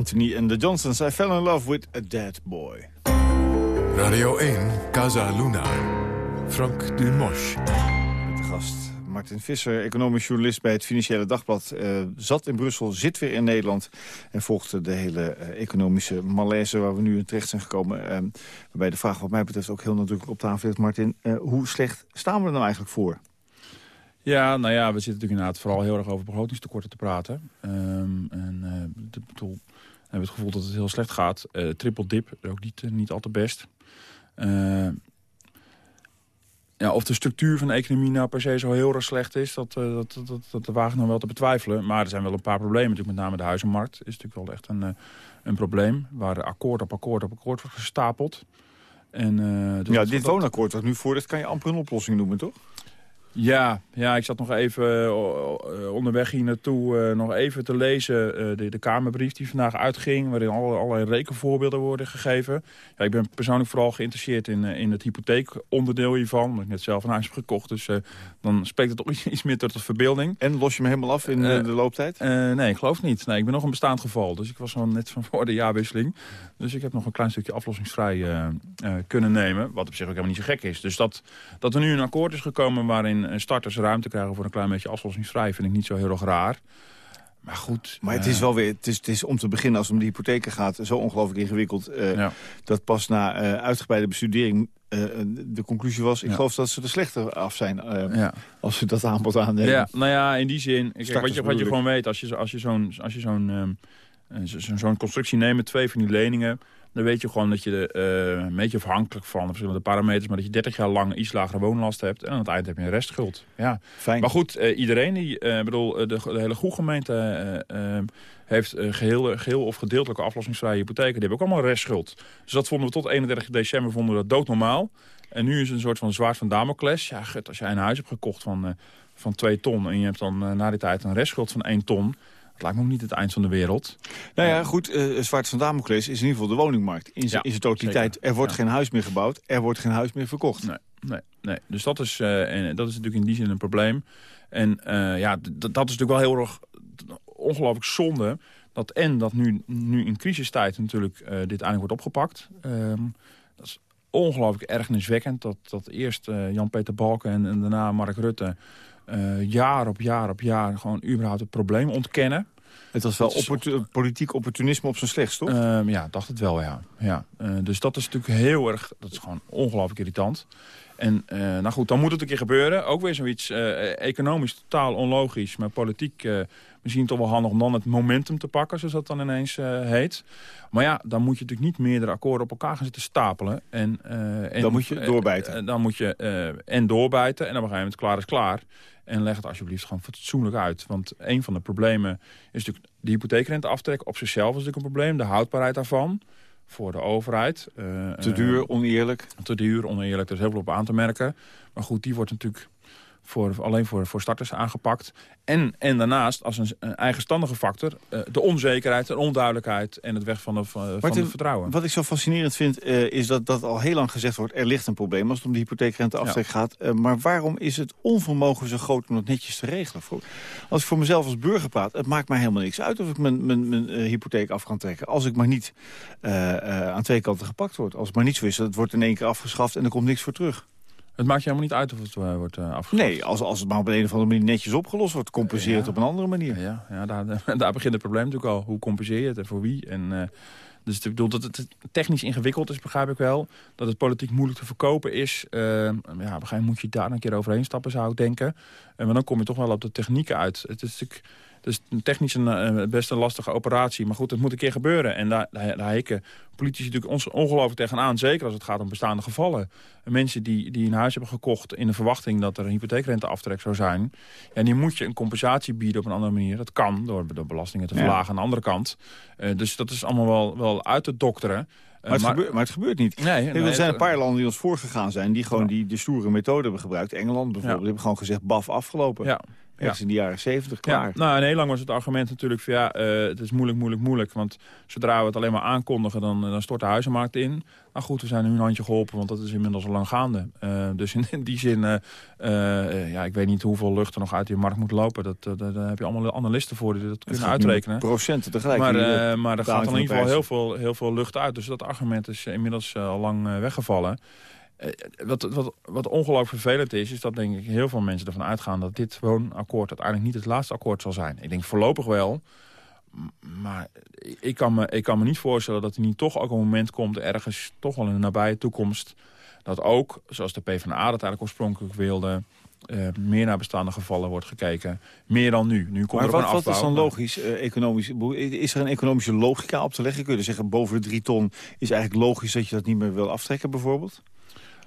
Anthony and the Johnsons. I fell in love with a dead boy. Radio 1, Casa Luna. Frank Dumosch. Met de gast Martin Visser, economisch journalist bij het Financiële Dagblad. eh, zat in Brussel, zit weer in Nederland... en volgde de hele eh, economische malaise waar we nu in terecht zijn gekomen. eh, waarbij de vraag wat mij betreft ook heel nadrukkelijk op tafel ligt. Martin, eh, hoe slecht staan we er nou eigenlijk voor? Ja, nou ja, we zitten natuurlijk inderdaad vooral heel erg over begrotingstekorten te praten. Ehm, en eh, ik bedoel, hebben het gevoel dat het heel slecht gaat. Eh triple dip, ook niet, eh, niet al te best. Eh, ja, of de structuur van de economie nou per se zo heel erg slecht is, dat, dat, dat, dat, dat wagen nog wel te betwijfelen. Maar er zijn wel een paar problemen. Natuurlijk met name de huizenmarkt is natuurlijk wel echt een, een probleem. Waar akkoord op akkoord op akkoord wordt gestapeld. En, dus ja, dit woonakkoord wat nu voor ligt, kan je amper een oplossing noemen, toch? Ja, ja, ik zat nog even eh, eh, onderweg hier naartoe eh, nog even te lezen de, de Kamerbrief die vandaag uitging, waarin alle, allerlei rekenvoorbeelden worden gegeven. Ja, ik ben persoonlijk vooral geïnteresseerd in, in het hypotheekonderdeel hiervan, omdat ik net zelf een huis heb gekocht. Dus dan spreekt het toch iets, iets meer tot de verbeelding. En los je hem helemaal af in de looptijd? Nee, ik geloof niet. Nee, ik ben nog een bestaand geval. Dus ik was al net van voor de jaarwisseling. Dus ik heb nog een klein stukje aflossingsvrij eh, eh, kunnen nemen. Wat op zich ook helemaal niet zo gek is. Dus dat, dat er nu een akkoord is gekomen waarin eh, starters ruimte krijgen voor een klein beetje aflossingsvrij... vind ik niet zo heel erg raar. Maar goed. Maar het is wel weer, het is, het is om te beginnen als het om de hypotheken gaat, zo ongelooflijk ingewikkeld. Ja. Dat pas na uitgebreide bestudering de conclusie was, ik Ja. geloof dat ze er slechter af zijn Ja. als ze dat aanbod aannemen. Ja, nou ja, in die zin. Kijk, wat, je, wat je gewoon weet, als je, als je zo'n als je zo'n ehm, eh, zo'n constructie neemt met twee van die leningen... dan weet je gewoon dat je eh, een beetje afhankelijk van de verschillende parameters... maar dat je 30 jaar lang iets lagere woonlast hebt... en aan het eind heb je een restschuld. Ja. Fijn. Maar goed, eh, iedereen die, eh, bedoel, de, de hele goede gemeente heeft eh, geheel, geheel of gedeeltelijke aflossingsvrije hypotheken. Die hebben ook allemaal een restschuld. Dus dat vonden we tot 31 december vonden we dat doodnormaal. En nu is het een soort van zwaard van Damocles. Ja, gut, als jij een huis hebt gekocht van, van 2 ton en je hebt dan na die tijd een restschuld van 1 ton... dat lijkt me ook niet het eind van de wereld. Nou ja, goed, eh Zwart van Damocles is in ieder geval de woningmarkt. In, zijn Ja, in zijn totaliteit. zeker. Er wordt Ja. geen huis meer gebouwd, er wordt geen huis meer verkocht. Nee, nee, nee. Dus dat is, eh, en dat is natuurlijk in die zin een probleem. En eh, ja, dat is natuurlijk wel heel erg ongelooflijk zonde... dat en dat nu, nu in crisistijd natuurlijk dit eindelijk wordt opgepakt. Ehm, dat is ongelooflijk ergerniswekkend... dat, dat eerst Jan-Peter Balken en, en daarna Mark Rutte... eh, jaar op jaar op jaar gewoon überhaupt het probleem ontkennen... Het was wel politiek opportunisme op zijn slechtst, toch? Ehm, ja, dacht het wel, ja. ja. Eh, dus dat is natuurlijk heel erg, dat is gewoon ongelooflijk irritant. En eh, nou goed, dan moet het een keer gebeuren. Ook weer zoiets eh, economisch totaal onlogisch, maar politiek eh, misschien toch wel handig om dan het momentum te pakken, zoals dat dan ineens heet. Maar ja, dan moet je natuurlijk niet meerdere akkoorden op elkaar gaan zitten stapelen. En, en, Dan moet je doorbijten. dan moet je en doorbijten en op een gegeven moment klaar is klaar. En leg het alsjeblieft gewoon fatsoenlijk uit. Want een van de problemen is natuurlijk de hypotheekrenteaftrek op zichzelf is natuurlijk een probleem. De houdbaarheid daarvan voor de overheid. Eh, Te eh, duur, oneerlijk. te duur, oneerlijk. Er is heel veel op aan te merken. Maar goed, die wordt natuurlijk voor, alleen voor, voor starters aangepakt. En, en daarnaast, als een, een eigenstandige factor... eh, de onzekerheid, de onduidelijkheid en het weg van, de, van, het vertrouwen. Wat ik zo fascinerend vind, eh, is dat, dat al heel lang gezegd wordt... er ligt een probleem als het om de hypotheekrenteaftrek gaat. Eh, maar waarom is het onvermogen zo groot om dat netjes te regelen? Voor, als ik voor mezelf als burger praat, het maakt mij helemaal niks uit... of ik mijn, mijn, mijn hypotheek af kan trekken. Als ik maar niet aan twee kanten gepakt word. Als het maar niet zo is, dat het wordt in één keer afgeschaft... en er komt niks voor terug. Het maakt je helemaal niet uit of het eh, wordt uh. Nee, als, als het maar op een of andere manier netjes opgelost wordt... compenseer het Ja. op een andere manier. Ja, ja daar, daar begint het probleem natuurlijk al. Hoe compenseer je het en voor wie? En, eh, dus ik bedoel dat het technisch ingewikkeld is, begrijp ik wel. Dat het politiek moeilijk te verkopen is. ja, op een gegeven moment moet je daar een keer overheen stappen, zou ik denken. En maar dan kom je toch wel op de technieken uit. Het is natuurlijk... Het is technisch een eh, best een lastige operatie. Maar goed, het moet een keer gebeuren. En daar, daar, politici natuurlijk ons ongelooflijk tegenaan. Zeker als het gaat om bestaande gevallen. En mensen die, die een huis hebben gekocht in de verwachting dat er een hypotheekrenteaftrek zou zijn. Ja, die moet je een compensatie bieden op een andere manier. Dat kan door, door belastingen te Ja. verlagen aan de andere kant. Eh, dus dat is allemaal wel, wel uit te dokteren. Eh, Maar het, gebeurt, maar het gebeurt niet. Nee, er zijn een paar landen die ons voorgegaan zijn... die gewoon Ja. die de stoere methode hebben gebruikt. Engeland bijvoorbeeld, Ja. die hebben gewoon gezegd... baf, afgelopen. Ja, ergens in de jaren 70 klaar. Ja, nou, en heel lang was het argument natuurlijk van ja, uh, het is moeilijk, moeilijk, moeilijk. Want zodra we het alleen maar aankondigen, dan, dan stort de huizenmarkt in. Maar goed, we zijn nu een handje geholpen, want dat is inmiddels al lang gaande. Uh, dus in, in, die zin, uh, ja, ik weet niet hoeveel lucht er nog uit die markt moet lopen. Dat, daar heb je allemaal analisten voor die dat kunnen uitrekenen. Procenten tegelijk. Maar, maar er gaat in ieder geval heel veel, heel veel lucht uit. Dus dat argument is inmiddels al lang weggevallen. Wat, wat, wat ongelooflijk vervelend is, is dat denk ik heel veel mensen ervan uitgaan... dat dit woonakkoord uiteindelijk niet het laatste akkoord zal zijn. Ik denk voorlopig wel, maar ik kan, me, ik kan me niet voorstellen dat er niet toch ook een moment komt... ergens toch wel in de nabije toekomst... dat ook, zoals de PvdA dat eigenlijk oorspronkelijk wilde... Uh, meer naar bestaande gevallen wordt gekeken. Meer dan nu. nu komt maar er wat, wat is dan logisch, uh, economisch? Is er een economische logica op te leggen? Kun je zeggen, boven de drie ton is eigenlijk logisch... dat je dat niet meer wil aftrekken bijvoorbeeld?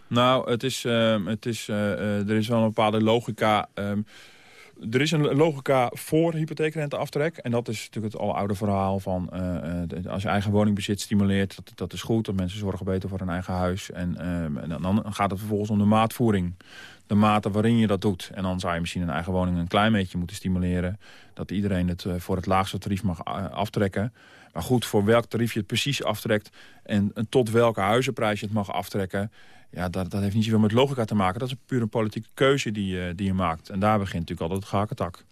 Nou, het is, uh, het is, er is wel een bepaalde logica... Ehm, er is een logica voor hypotheekrenteaftrek. En dat is natuurlijk het oude verhaal van... Uh, als je eigen woningbezit stimuleert, dat, dat is goed. Dat mensen zorgen beter voor hun eigen huis. En, uh, en dan gaat het vervolgens om de maatvoering. De mate waarin je dat doet. En dan zou je misschien een eigen woning een klein beetje moeten stimuleren. Dat iedereen het voor het laagste tarief mag aftrekken. Maar goed, voor welk tarief je het precies aftrekt... en, en tot welke huizenprijs je het mag aftrekken... Ja, dat, dat heeft niet zoveel met logica te maken. Dat is puur een politieke keuze die, uh, die je maakt. En daar begint natuurlijk altijd het gehakentak.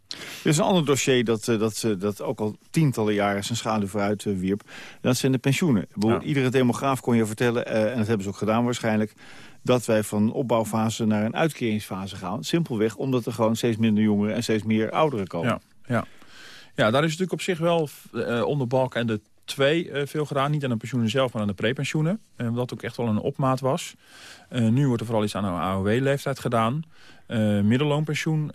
Er is een ander dossier dat, uh, dat, uh, dat ook al tientallen jaren zijn schaduw vooruit wierp. Dat zijn de pensioenen. Ja. Iedere demograaf kon je vertellen, en dat hebben ze ook gedaan waarschijnlijk... dat wij van opbouwfase naar een uitkeringsfase gaan. Simpelweg omdat er gewoon steeds minder jongeren en steeds meer ouderen komen. Ja, ja. ja daar is natuurlijk op zich wel onder balk en de twee uh, veel gedaan. Niet aan de pensioenen zelf, maar aan de prepensioenen. Uh, wat ook echt wel een opmaat was. Uh, nu wordt er vooral iets aan de AOW-leeftijd gedaan. middelloonpensioen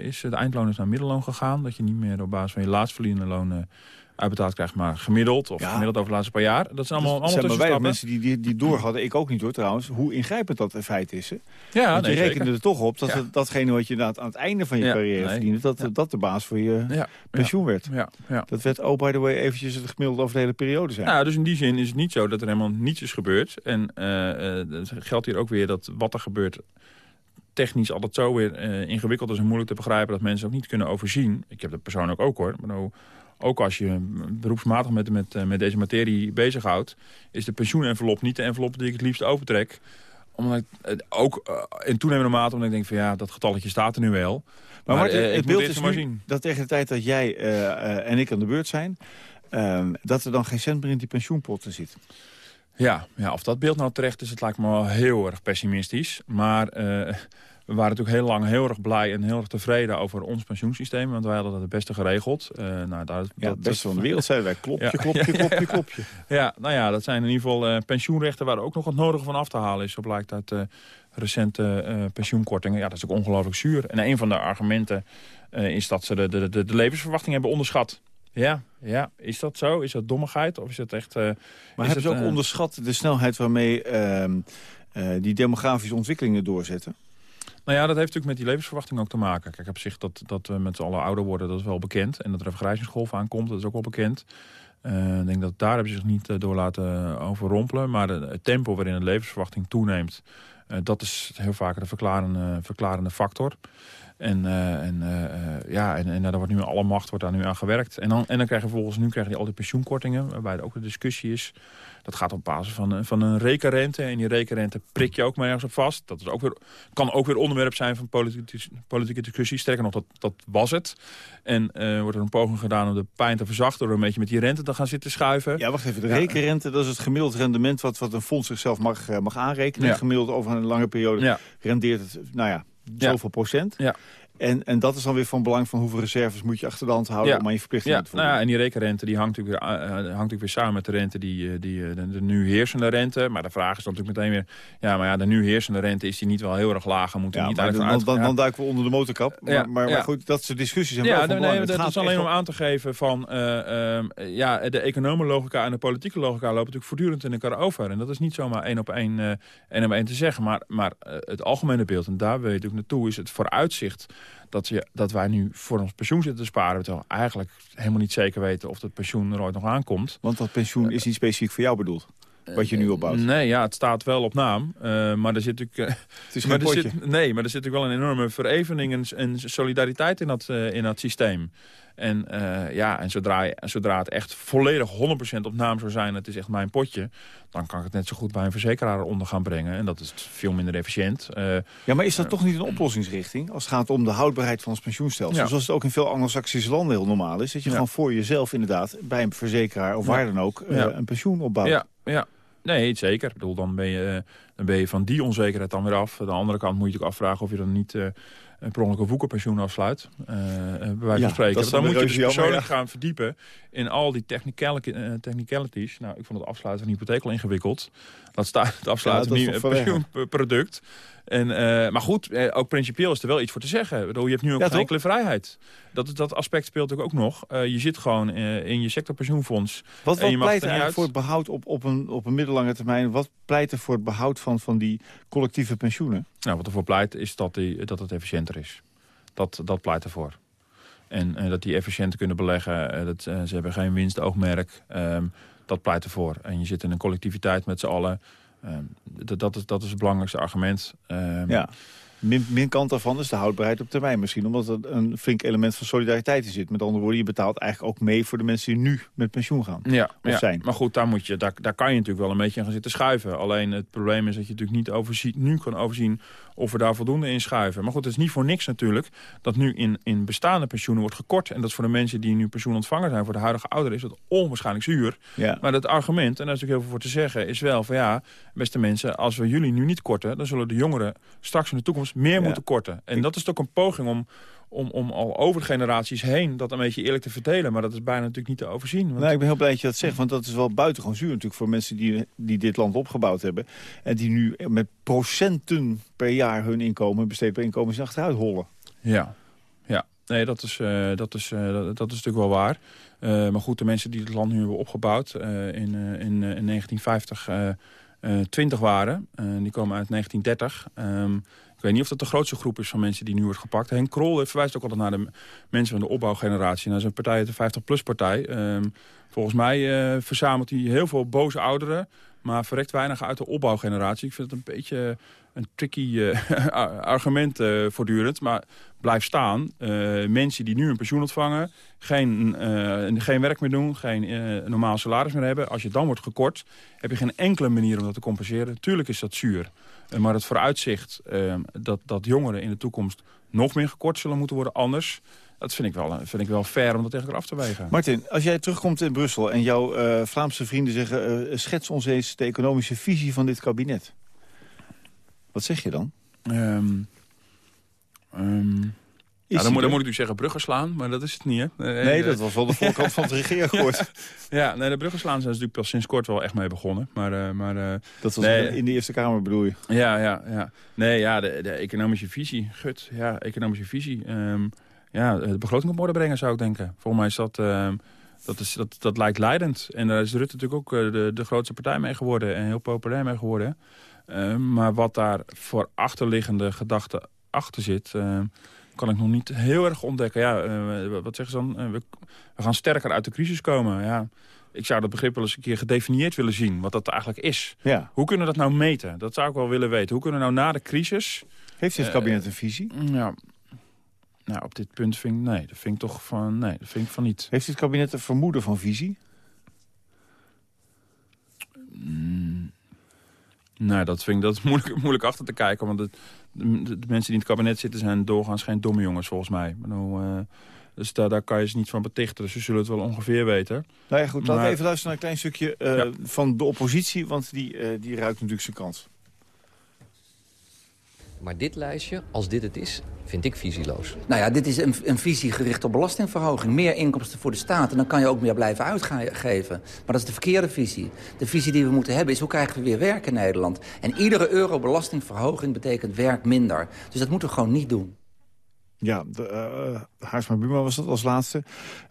is, de eindloon is naar middelloon gegaan. Dat je niet meer op basis van je laatst verdiende loon uitbetaald krijgt, maar gemiddeld. Of gemiddeld over de laatste paar jaar. Dat zijn allemaal, dus, allemaal zijn maar mensen die, die, die door hadden. Ik ook niet hoor trouwens. Hoe ingrijpend dat in feite is. Hè? Ja, Want nee, je rekende er toch op dat het, datgene wat je aan het einde van je ja, carrière nee. verdiende... dat dat de baas voor je pensioen werd. Dat werd, oh by the way, eventjes het gemiddeld over de hele periode zijn. Nou, dus in die zin is het niet zo dat er helemaal niets is gebeurd. En uh, geldt hier ook weer dat wat er gebeurt technisch altijd zo weer uh, ingewikkeld is en moeilijk te begrijpen... dat mensen ook niet kunnen overzien. Ik heb dat persoonlijk ook hoor. Maar nou, ook als je beroepsmatig met, met, eh, met deze materie bezighoudt... is de pensioenenvelop niet de envelop die ik het liefst overtrek. Omdat ik, ook uh, in toenemende mate omdat ik denk van ja, dat getalletje staat er nu wel. Maar, maar uh, het beeld is maar zien. dat tegen de tijd dat jij en ik aan de beurt zijn... Ehm, dat er dan geen cent meer in die pensioenpotten zit. Ja, ja, of dat beeld nou terecht is, het lijkt me wel heel erg pessimistisch. Maar we waren natuurlijk heel lang heel erg blij en heel erg tevreden over ons pensioensysteem. Want wij hadden dat het beste geregeld. Uh, nou, daar, ja, dat, beste van de wereld zijn wij. Klopje, ja. klopje, klopje, klopje. Ja, nou ja, dat zijn in ieder geval uh, pensioenrechten waar ook nog wat nodig van af te halen is. Zo blijkt uit uh, recente pensioenkortingen. Ja, dat is ook ongelooflijk zuur. En een van de argumenten is dat ze de, de, de, de levensverwachting hebben onderschat. Ja, ja, is dat zo? Is dat dommigheid? Of is het echt... Uh, maar hebben ze ook onderschat de snelheid waarmee uh, die demografische ontwikkelingen doorzetten? Nou ja, dat heeft natuurlijk met die levensverwachting ook te maken. Kijk, op zich dat, dat we met z'n allen ouder worden, dat is wel bekend. En dat er een vergrijzingsgolf aankomt, dat is ook wel bekend. Uh, ik denk dat daar hebben ze zich niet uh, door laten overrompelen. Maar de, het tempo waarin de levensverwachting toeneemt... Dat is heel vaak de verklarende, verklarende factor. En, en, ja, en, en daar wordt nu alle macht wordt daar nu aan gewerkt. En dan, en dan krijgen vervolgens nu krijgen die al die pensioenkortingen, waarbij er ook een discussie is. Dat gaat op basis van, van een rekenrente. En die rekenrente prik je ook maar ergens op vast. Dat is ook weer, kan ook weer onderwerp zijn van politieke, politieke discussie. Sterker nog, dat, dat was het. En uh, wordt er een poging gedaan om de pijn te verzachten... door een beetje met die rente te gaan zitten schuiven. Ja, wacht even. De rekenrente, dat is het gemiddeld rendement... wat, wat een fonds zichzelf mag, mag aanrekenen. Ja. Gemiddeld over een lange periode rendeert het, nou ja, zoveel procent. Ja. En, en dat is dan weer van belang van hoeveel reserves moet je achter de hand houden om aan je verplichtingen ja, te voldoen. Nou ja, en die rekenrente die hangt natuurlijk, weer, uh, hangt natuurlijk weer samen met de rente, die, die, de, de, nu heersende rente. Maar de vraag is dan natuurlijk meteen weer, ja, maar ja, de nu heersende rente is die niet wel heel erg laag. En moet ja, niet maar dan, dan, dan, duiken we onder de motorkap. Maar, maar, maar, goed, dat soort discussies zijn ja, nee, nee, dat is alleen om aan te geven van, uh, uh, ja, de economenlogica en de politieke logica lopen natuurlijk voortdurend in elkaar over. En dat is niet zomaar één op één, één op één te zeggen. Maar, maar het algemene beeld, en daar wil je natuurlijk naartoe, is het vooruitzicht dat, je, dat wij nu voor ons pensioen zitten te sparen... terwijl we eigenlijk helemaal niet zeker weten of dat pensioen er ooit nog aankomt. Want dat pensioen is niet specifiek voor jou bedoeld? wat je nu opbouwt? Nee, ja, het staat wel op naam. Uh, maar er zit natuurlijk... het is. Zit, nee, maar er zit natuurlijk wel een enorme verevening en, en solidariteit in dat, uh, in dat systeem. En, uh, ja, en zodra, zodra het echt volledig 100% op naam zou zijn... het is echt mijn potje... dan kan ik het net zo goed bij een verzekeraar onder gaan brengen. En dat is veel minder efficiënt. Uh, ja, maar is dat toch niet een oplossingsrichting... als het gaat om de houdbaarheid van ons pensioenstelsel? Ja. Zoals het ook in veel anglo-saxische landen heel normaal is... dat je ja. gewoon voor jezelf inderdaad bij een verzekeraar of waar dan ook... Een pensioen opbouwt. Ja, ja. Nee, zeker. Ik bedoel, dan ben, je, dan ben je van die onzekerheid dan weer af. Aan de andere kant moet je ook afvragen of je dan niet een per ongeluk woekerpensioen afsluit. Uh, bij wijze van spreken. Dan moet je dus persoonlijk ja. gaan verdiepen in al die technicalities. Nou, ik vond het afsluiten van een hypotheek al ingewikkeld. Dat staat het afsluiten ja, van een pensioenproduct. En, uh, maar goed, uh, ook principieel is er wel iets voor te zeggen. Bedoel, je hebt nu ook ja, geen enkele vrijheid. Dat, dat aspect speelt ook nog. Uh, je zit gewoon in je sectorpensioenfonds. Wat, wat en je mag pleit er eigenlijk voor het behoud op, op, een, op een middellange termijn? Wat pleit er voor het behoud van, van die collectieve pensioenen? Nou, wat ervoor pleit is dat, die, dat het efficiënter is. Dat, dat pleit ervoor. En dat die efficiënter kunnen beleggen. dat, ze hebben geen winstoogmerk. Um, dat pleit ervoor. En je zit in een collectiviteit met z'n allen. Um, dat, is, dat is het belangrijkste argument. Um, ja. Min, min kant daarvan is de houdbaarheid op termijn misschien. Omdat er een flink element van solidariteit in zit. Met andere woorden, je betaalt eigenlijk ook mee voor de mensen die nu met pensioen gaan. Ja, of ja. zijn. maar goed, daar, moet je, daar, daar kan je natuurlijk wel een beetje aan gaan zitten schuiven. Alleen het probleem is dat je natuurlijk niet overziet, nu kan overzien of we daar voldoende in schuiven. Maar goed, het is niet voor niks natuurlijk dat nu in, in bestaande pensioenen wordt gekort. En dat voor de mensen die nu pensioenontvanger zijn, voor de huidige ouderen, is dat onwaarschijnlijk zuur. Ja. Maar het argument, en daar is natuurlijk heel veel voor te zeggen, is wel van ja, beste mensen, als we jullie nu niet korten, dan zullen de jongeren straks in de toekomst meer Ja. moeten korten. En dat is toch een poging om, om, om al over generaties heen dat een beetje eerlijk te verdelen. Maar dat is bijna natuurlijk niet te overzien. Want... Nou, ik ben heel blij dat je dat zegt, want dat is wel buitengewoon zuur natuurlijk voor mensen die, die dit land opgebouwd hebben. En die nu met procenten per jaar hun inkomen, besteedbaar inkomen, zijn achteruit hollen. Ja, ja. Nee, dat is, uh, dat, is, uh, dat, dat, is natuurlijk wel waar. Uh, maar goed, de mensen die het land nu hebben opgebouwd in, in, in 1950 20 waren, die komen uit 1930. Um, ik weet niet of dat de grootste groep is van mensen die nu wordt gepakt. Henk Krol verwijst ook altijd naar de mensen van de opbouwgeneratie. Naar zijn partij, de 50PLUS-partij. Um, volgens mij uh, verzamelt hij heel veel boze ouderen... maar verrekt weinig uit de opbouwgeneratie. Ik vind het een beetje een tricky uh, argument uh, voortdurend. Maar blijf staan. mensen die nu een pensioen ontvangen... geen, geen werk meer doen, geen normaal salaris meer hebben... als je dan wordt gekort, heb je geen enkele manier om dat te compenseren. Tuurlijk is dat zuur. Maar het vooruitzicht uh, dat, dat jongeren in de toekomst nog meer gekort zullen moeten worden anders... dat vind ik wel, vind ik wel fair om dat tegen elkaar af te wegen. Martin, als jij terugkomt in Brussel en jouw uh, Vlaamse vrienden zeggen... Uh, schets ons eens de economische visie van dit kabinet. Wat zeg je dan? Um, um, ja, dan, moet, dan moet ik natuurlijk zeggen bruggen slaan, maar dat is het niet, hè? Nee, nee dat was wel de voorkant van het regeerakkoord. ja, ja, nee, de bruggen slaan zijn natuurlijk pas sinds kort wel echt mee begonnen. Maar, uh, maar, uh, dat was nee, in de Eerste Kamer, bedoel je? Ja, ja, ja. Nee, ja, de, de economische visie. Gut, ja, economische visie. Um, ja, de begroting op orde brengen, zou ik denken. Volgens mij is dat... Um, dat, is, dat, dat lijkt leidend. En daar is Rutte natuurlijk ook de, de grootste partij mee geworden. En heel populair mee geworden. Uh, maar wat daar voor achterliggende gedachten achter zit... Kan ik nog niet heel erg ontdekken. Ja, uh, wat zeggen ze dan? Uh, we, we, gaan sterker uit de crisis komen. Ja, ik zou dat begrip wel eens een keer gedefinieerd willen zien. Wat dat eigenlijk is. Ja. Hoe kunnen we dat nou meten? Dat zou ik wel willen weten. Hoe kunnen we nou na de crisis... Heeft dit kabinet een visie? Ja, nou, op dit punt vind ik... Nee, dat vind ik toch van... Nee, dat vind ik van niet. Heeft dit kabinet een vermoeden van visie? Mm. Nou, dat vind ik dat is moeilijk, moeilijk achter te kijken. Want het, de, de, mensen die in het kabinet zitten zijn doorgaans geen domme jongens volgens mij. Nou, uh, dus daar, daar kan je ze niet van betichten. Dus ze zullen het wel ongeveer weten. Nou ja, goed. Laten we even luisteren naar een klein stukje uh, ja. van de oppositie. Want die, uh, die ruikt natuurlijk zijn kans. Maar dit lijstje, als dit het is, vind ik visieloos. Nou ja, dit is een, een visie gericht op belastingverhoging. Meer inkomsten voor de staat en dan kan je ook meer blijven uitgeven. Maar dat is de verkeerde visie. De visie die we moeten hebben is hoe krijgen we weer werk in Nederland. En iedere euro belastingverhoging betekent werk minder. Dus dat moeten we gewoon niet doen. Ja, uh, Haarsma Buma was dat als laatste.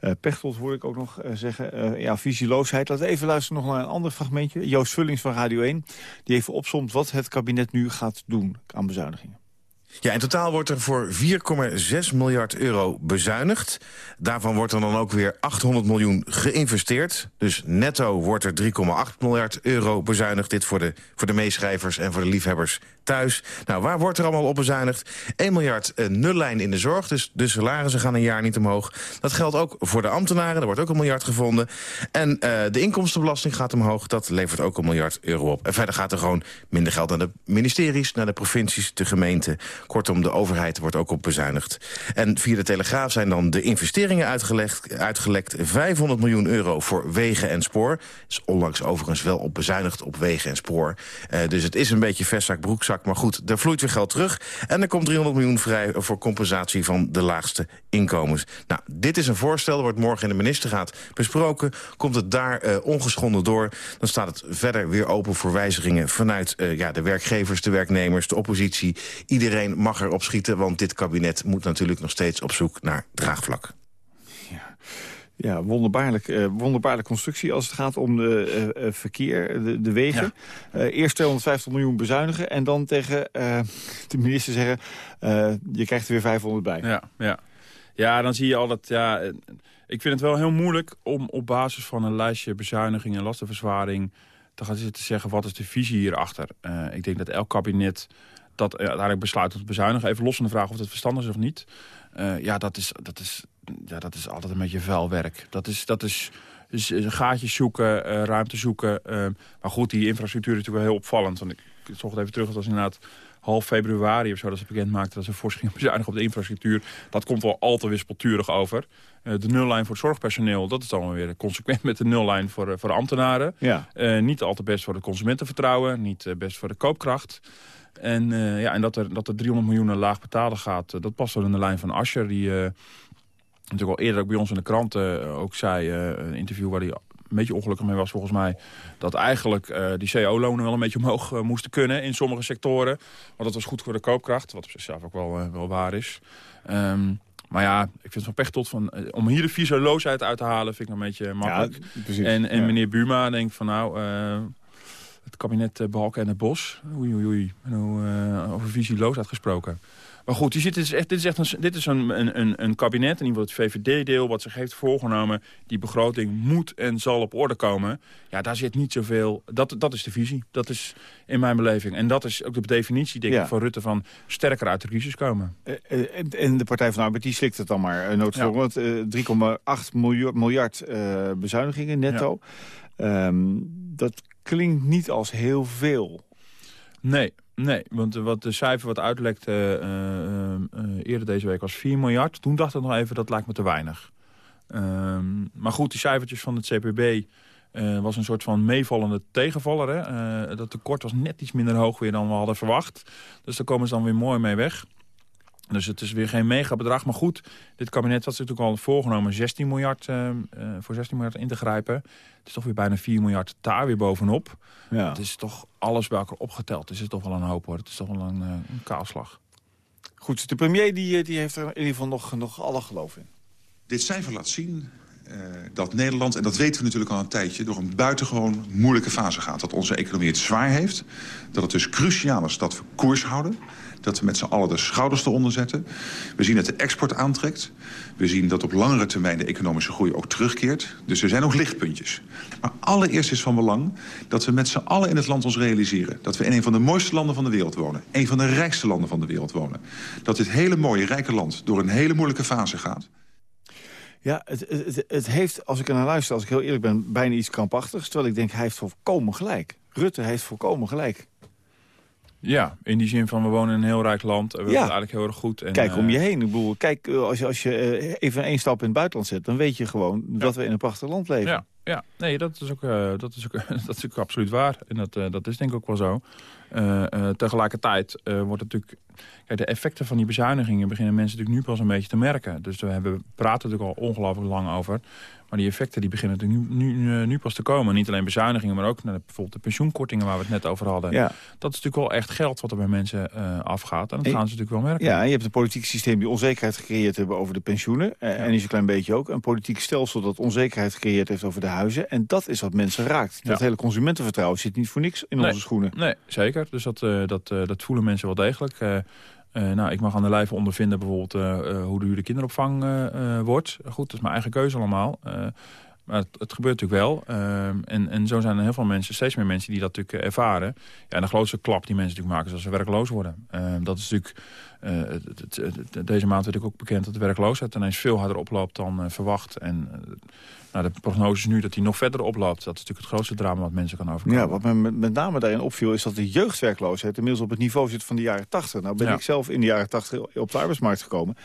Uh, Pechtold hoor ik ook nog uh, zeggen. Ja, visieloosheid. Laten we even luisteren nog naar een ander fragmentje. Joost Vullings van Radio 1. Die even opsomt wat het kabinet nu gaat doen aan bezuinigingen. Ja, in totaal wordt er voor 4,6 miljard euro bezuinigd. Daarvan wordt er dan ook weer 800 miljoen geïnvesteerd. Dus netto wordt er 3,8 miljard euro bezuinigd. Dit voor de, voor de meeschrijvers en voor de liefhebbers thuis. Nou, waar wordt er allemaal op bezuinigd? 1 miljard uh, nullijn in de zorg, dus de salarissen gaan een jaar niet omhoog. Dat geldt ook voor de ambtenaren, er wordt ook een miljard gevonden. En uh, de inkomstenbelasting gaat omhoog, dat levert ook een miljard euro op. En verder gaat er gewoon minder geld naar de ministeries, naar de provincies, de gemeenten. Kortom, de overheid wordt ook op bezuinigd. En via de Telegraaf zijn dan de investeringen uitgelegd, uitgelekt. 500 miljoen euro voor wegen en spoor. Is onlangs overigens wel op bezuinigd op wegen en spoor. Uh, dus het is een beetje vestzak, broekzak maar goed, er vloeit weer geld terug. En er komt 300 miljoen vrij voor compensatie van de laagste inkomens. Nou, dit is een voorstel, wordt morgen in de ministerraad besproken. Komt het daar uh, ongeschonden door, dan staat het verder weer open voor wijzigingen... vanuit uh, ja, de werkgevers, de werknemers, de oppositie. Iedereen mag erop schieten, want dit kabinet moet natuurlijk nog steeds op zoek naar draagvlak. Ja, wonderbaarlijk, uh, wonderbaarlijke constructie als het gaat om de uh, verkeer, de, de wegen. Ja. Uh, eerst 250 miljoen bezuinigen en dan tegen de minister zeggen... je krijgt er weer 500 bij. Ja, ja. ja, dan zie je al dat... Ja, ik vind het wel heel moeilijk om op basis van een lijstje bezuiniging en lastenverzwaring... te gaan zitten zeggen wat is de visie hierachter. ik denk dat elk kabinet dat uiteindelijk besluit om te bezuinigen... even los van de vraag of het verstandig is of niet... ja, dat is... Dat is ja, dat is altijd een beetje vuil werk. Dat is, dat is gaatjes zoeken, uh, ruimte zoeken. Uh, maar goed, die infrastructuur is natuurlijk wel heel opvallend. Want ik, ik zocht even terug, dat was inderdaad half februari of zo... dat ze bekend maakten dat ze fors gingen bezuinigen op de infrastructuur. Dat komt wel al te wispelturig over. Uh, de nullijn voor het zorgpersoneel, dat is dan weer consequent met de nullijn voor, voor de ambtenaren. Ja. niet al te best voor het consumentenvertrouwen, niet best voor de koopkracht. En, ja, en dat, er, dat er 300 miljoen laag betalen gaat, dat past wel in de lijn van Ascher... die natuurlijk al eerder ook bij ons in de kranten uh, ook zei... Uh, een interview waar hij een beetje ongelukkig mee was volgens mij... dat eigenlijk uh, die CO-lonen wel een beetje omhoog moesten kunnen in sommige sectoren. Want dat was goed voor de koopkracht, wat op zichzelf ook wel, wel waar is. Um, maar ja, ik vind het van pech tot van... om hier de visaloosheid uit te halen vind ik een beetje makkelijk. Ja, precies, en, en ja. meneer Buma denkt van nou... het kabinet Balken en het Bos. Oei, oei, oei. Nou, over visieloosheid gesproken. Maar goed, dit is echt, dit is echt een, dit is een, een, een kabinet, in ieder geval het VVD-deel... wat zich heeft voorgenomen, die begroting moet en zal op orde komen. Ja, daar zit niet zoveel... Dat, dat is de visie, dat is in mijn beleving. En dat is ook de definitie, denk Ja. ik, van Rutte... van sterker uit de crisis komen. Eh, eh, en- de Partij van de Arbeid die slikt het dan maar uh, noodgedwongen. Want, eh, 3,8 miljard, miljard eh, bezuinigingen netto. Ehm, dat klinkt niet als heel veel. Nee, nee, want wat de cijfer wat uitlekte eh, eh, eh, eerder deze week was 4 miljard. Toen dacht ik nog even, dat lijkt me te weinig. Ehm, maar goed, die cijfertjes van het CPB was een soort van meevallende tegenvaller. Hè? Dat tekort was net iets minder hoog weer dan we hadden verwacht. Dus daar komen ze dan weer mooi mee weg. Dus het is weer geen mega bedrag. Maar goed, dit kabinet had zich natuurlijk al voorgenomen 16 miljard, eh, eh, voor 16 miljard in te grijpen. Het is toch weer bijna 4 miljard daar weer bovenop. Ja. Het is toch alles bij elkaar opgeteld. Dus het is toch wel een hoop hoor. Het is toch wel een, eh, een kaalslag. Goed, de premier die, die heeft er in ieder geval nog, nog alle geloof in. Dit cijfer laat zien eh, dat Nederland, en dat weten we natuurlijk al een tijdje... door een buitengewoon moeilijke fase gaat. Dat onze economie het zwaar heeft. Dat het dus cruciaal is dat we koers houden. Dat we met z'n allen de schouders eronder zetten. We zien dat de export aantrekt. We zien dat op langere termijn de economische groei ook terugkeert. Dus er zijn nog lichtpuntjes. Maar allereerst is van belang dat we met z'n allen in het land ons realiseren... dat we in een van de mooiste landen van de wereld wonen. Een van de rijkste landen van de wereld wonen. Dat dit hele mooie, rijke land door een hele moeilijke fase gaat. Ja, het, het, het heeft, als ik er naar luister, als ik heel eerlijk ben, bijna iets krampachtigs. Terwijl ik denk, hij heeft volkomen gelijk. Rutte heeft volkomen gelijk. Ja, in die zin van we wonen in een heel rijk land. en We Ja. hebben het eigenlijk heel erg goed. En, Kijk om eh, je heen. Ik bedoel, kijk, eh, als je, als je eh, even één stap in het buitenland zet... dan weet je gewoon dat we in een prachtig land leven. Ja, ja. nee, dat is, ook, dat, is ook, dat is ook absoluut waar. En dat, dat is denk ik ook wel zo. Tegelijkertijd wordt het natuurlijk... Kijk, de effecten van die bezuinigingen beginnen mensen natuurlijk nu pas een beetje te merken. Dus we hebben, praten natuurlijk al ongelooflijk lang over. Maar die effecten die beginnen natuurlijk nu, nu, eh, nu pas te komen. Niet alleen bezuinigingen, maar ook naar de- bijvoorbeeld de pensioenkortingen waar we het net over hadden. Ja. Dat is natuurlijk wel echt geld wat er bij mensen eh, afgaat. En dat En- gaan ze natuurlijk wel merken. Ja, en je hebt een politiek systeem die onzekerheid gecreëerd hebben over de pensioenen. eh, En niet zo'n klein beetje ook. Een politiek stelsel dat onzekerheid gecreëerd heeft over de huizen. En dat is wat mensen raakt. Dat Ja. hele consumentenvertrouwen zit niet voor niks in Nee. onze schoenen. Nee, zeker. Dus dat, dat, dat voelen mensen wel degelijk. Eh, nou, ik mag aan de lijve ondervinden bijvoorbeeld hoe duur de kinderopvang wordt. Goed, dat is mijn eigen keuze allemaal. Maar het, het, gebeurt natuurlijk wel. En, en zo zijn er heel veel mensen, steeds meer mensen die dat natuurlijk ervaren. Ja, en de grootste klap die mensen natuurlijk maken is als ze werkloos worden. Dat is natuurlijk... deze maand werd ik ook bekend dat de werkloosheid ineens veel harder oploopt dan verwacht. En nou, de prognose is nu dat hij nog verder oploopt. Dat is natuurlijk het grootste drama wat mensen kan overkomen. Ja, wat me met name daarin opviel is dat de jeugdwerkloosheid... inmiddels op het niveau zit van de jaren 80. Nou ben ik zelf in de jaren 80 op de arbeidsmarkt gekomen.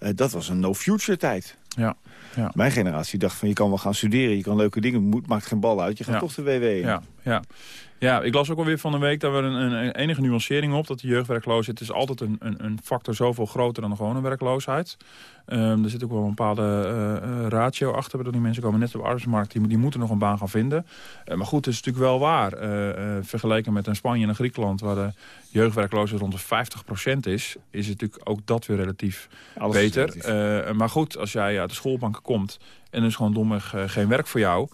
Uh, dat was een no-future tijd. Ja. Ja. Mijn generatie dacht van je kan wel gaan studeren, je kan leuke dingen, maakt geen bal uit, je gaat toch de WW in. Ja, ja. Ja, ik las ook alweer van de week dat we een, een, enige nuancering op... dat de jeugdwerkloosheid is altijd een, een, een factor zoveel groter dan de gewone werkloosheid. Um, er zit ook wel een bepaalde uh, ratio achter. Bedoel, die mensen komen net op de arbeidsmarkt, die, die moeten nog een baan gaan vinden. Uh, maar goed, het is natuurlijk wel waar. vergeleken met een Spanje en een Griekenland... waar de jeugdwerkloosheid rond de 50% is... is het natuurlijk ook dat weer relatief Alles beter. Relatief. maar goed, als jij uit de schoolbanken komt... en er is gewoon domweg geen werk voor jou...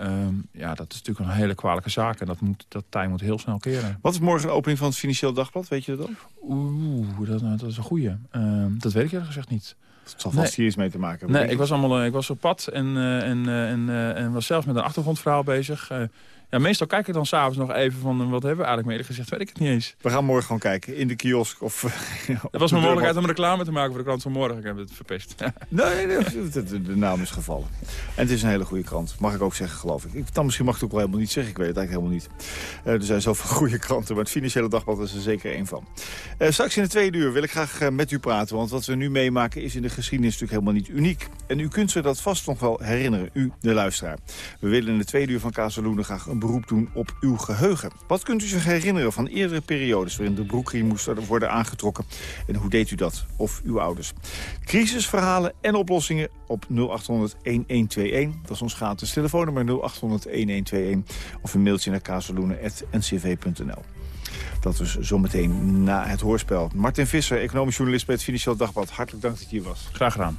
Ehm, ja, dat is natuurlijk een hele kwalijke zaak. En dat, moet, dat tij moet heel snel keren. Wat is morgen de opening van het Financieel Dagblad? Weet je dat dan? Oeh, dat, nou, dat is een goeie. Uh, dat weet ik eerlijk gezegd niet. Het zal vast hier iets mee te maken hebben. Nee, ik was, allemaal, eh, ik was op pad en, uh, en, en, en was zelf met een achtergrondverhaal bezig. Ja, meestal kijk ik dan s'avonds nog even van... wat hebben we eigenlijk mee gezegd, weet ik het niet eens. We gaan morgen gewoon kijken, in de kiosk of... dat was mijn mogelijkheid om reclame te maken voor de krant van morgen. Ik heb het verpest. nee, de, de, de, naam is gevallen. En het is een hele goede krant, mag ik ook zeggen, geloof ik. ik dan misschien mag ik het ook wel helemaal niet zeggen, ik weet het eigenlijk helemaal niet. Uh, er zijn zoveel goede kranten, maar het Financiële Dagblad is er zeker één van. Uh, straks in de tweede uur wil ik graag met u praten, want wat we nu meemaken is in de geschiedenis natuurlijk helemaal niet uniek. En u kunt zich dat vast nog wel herinneren, u, de luisteraar. We willen in de tweede uur van Kazeloenen graag een beroep doen op uw geheugen. Wat kunt u zich herinneren van eerdere periodes... waarin de broekriem moest worden aangetrokken? En hoe deed u dat? Of uw ouders? Crisisverhalen en oplossingen op 0800-1121. Dat is ons gratis telefoonnummer 0800-1121. Of een mailtje naar kazeloenen.ncv.nl. Dat is zometeen na het hoorspel. Martin Visser, economisch journalist bij het Financieel Dagblad. Hartelijk dank dat je hier was. Graag gedaan.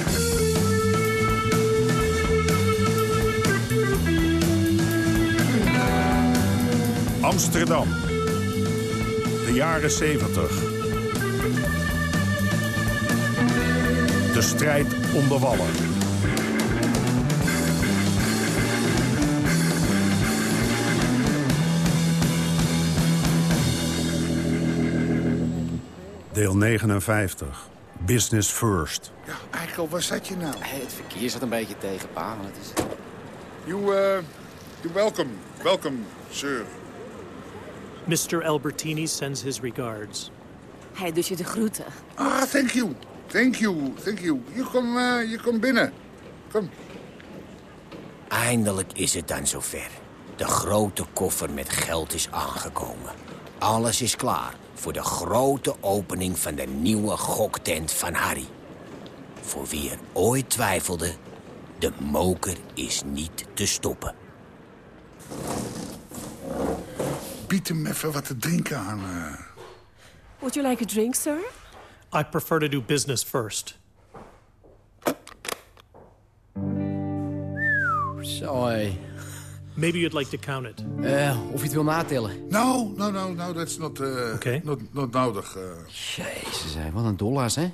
Amsterdam. De jaren 70. De strijd om de wallen. Deel 59. Business first. Ja, eigenlijk, waar zat je nou? Het verkeer zat een beetje tegen, pa. Het is... You, uh, you welcome. Welcome, sir. Mr. Albertini sends his regards. Hij doet je de groeten. Ah, thank you. Thank you, thank you. Je kom, uh, je kom binnen. Kom. Eindelijk is het dan zover. De grote koffer met geld is aangekomen. Alles is klaar voor de grote opening van de nieuwe goktent van Harry. Voor wie er ooit twijfelde, de moker is niet te stoppen bied hem even wat te drinken aan. Uh... Would you like a drink, sir? I prefer to do business first. Sorry. Maybe you'd like to count it. Uh, of je het wil natellen. No, no, no, no, that's not, uh, okay. not, not nodig. Uh... Jezus, wat een dollars, hè?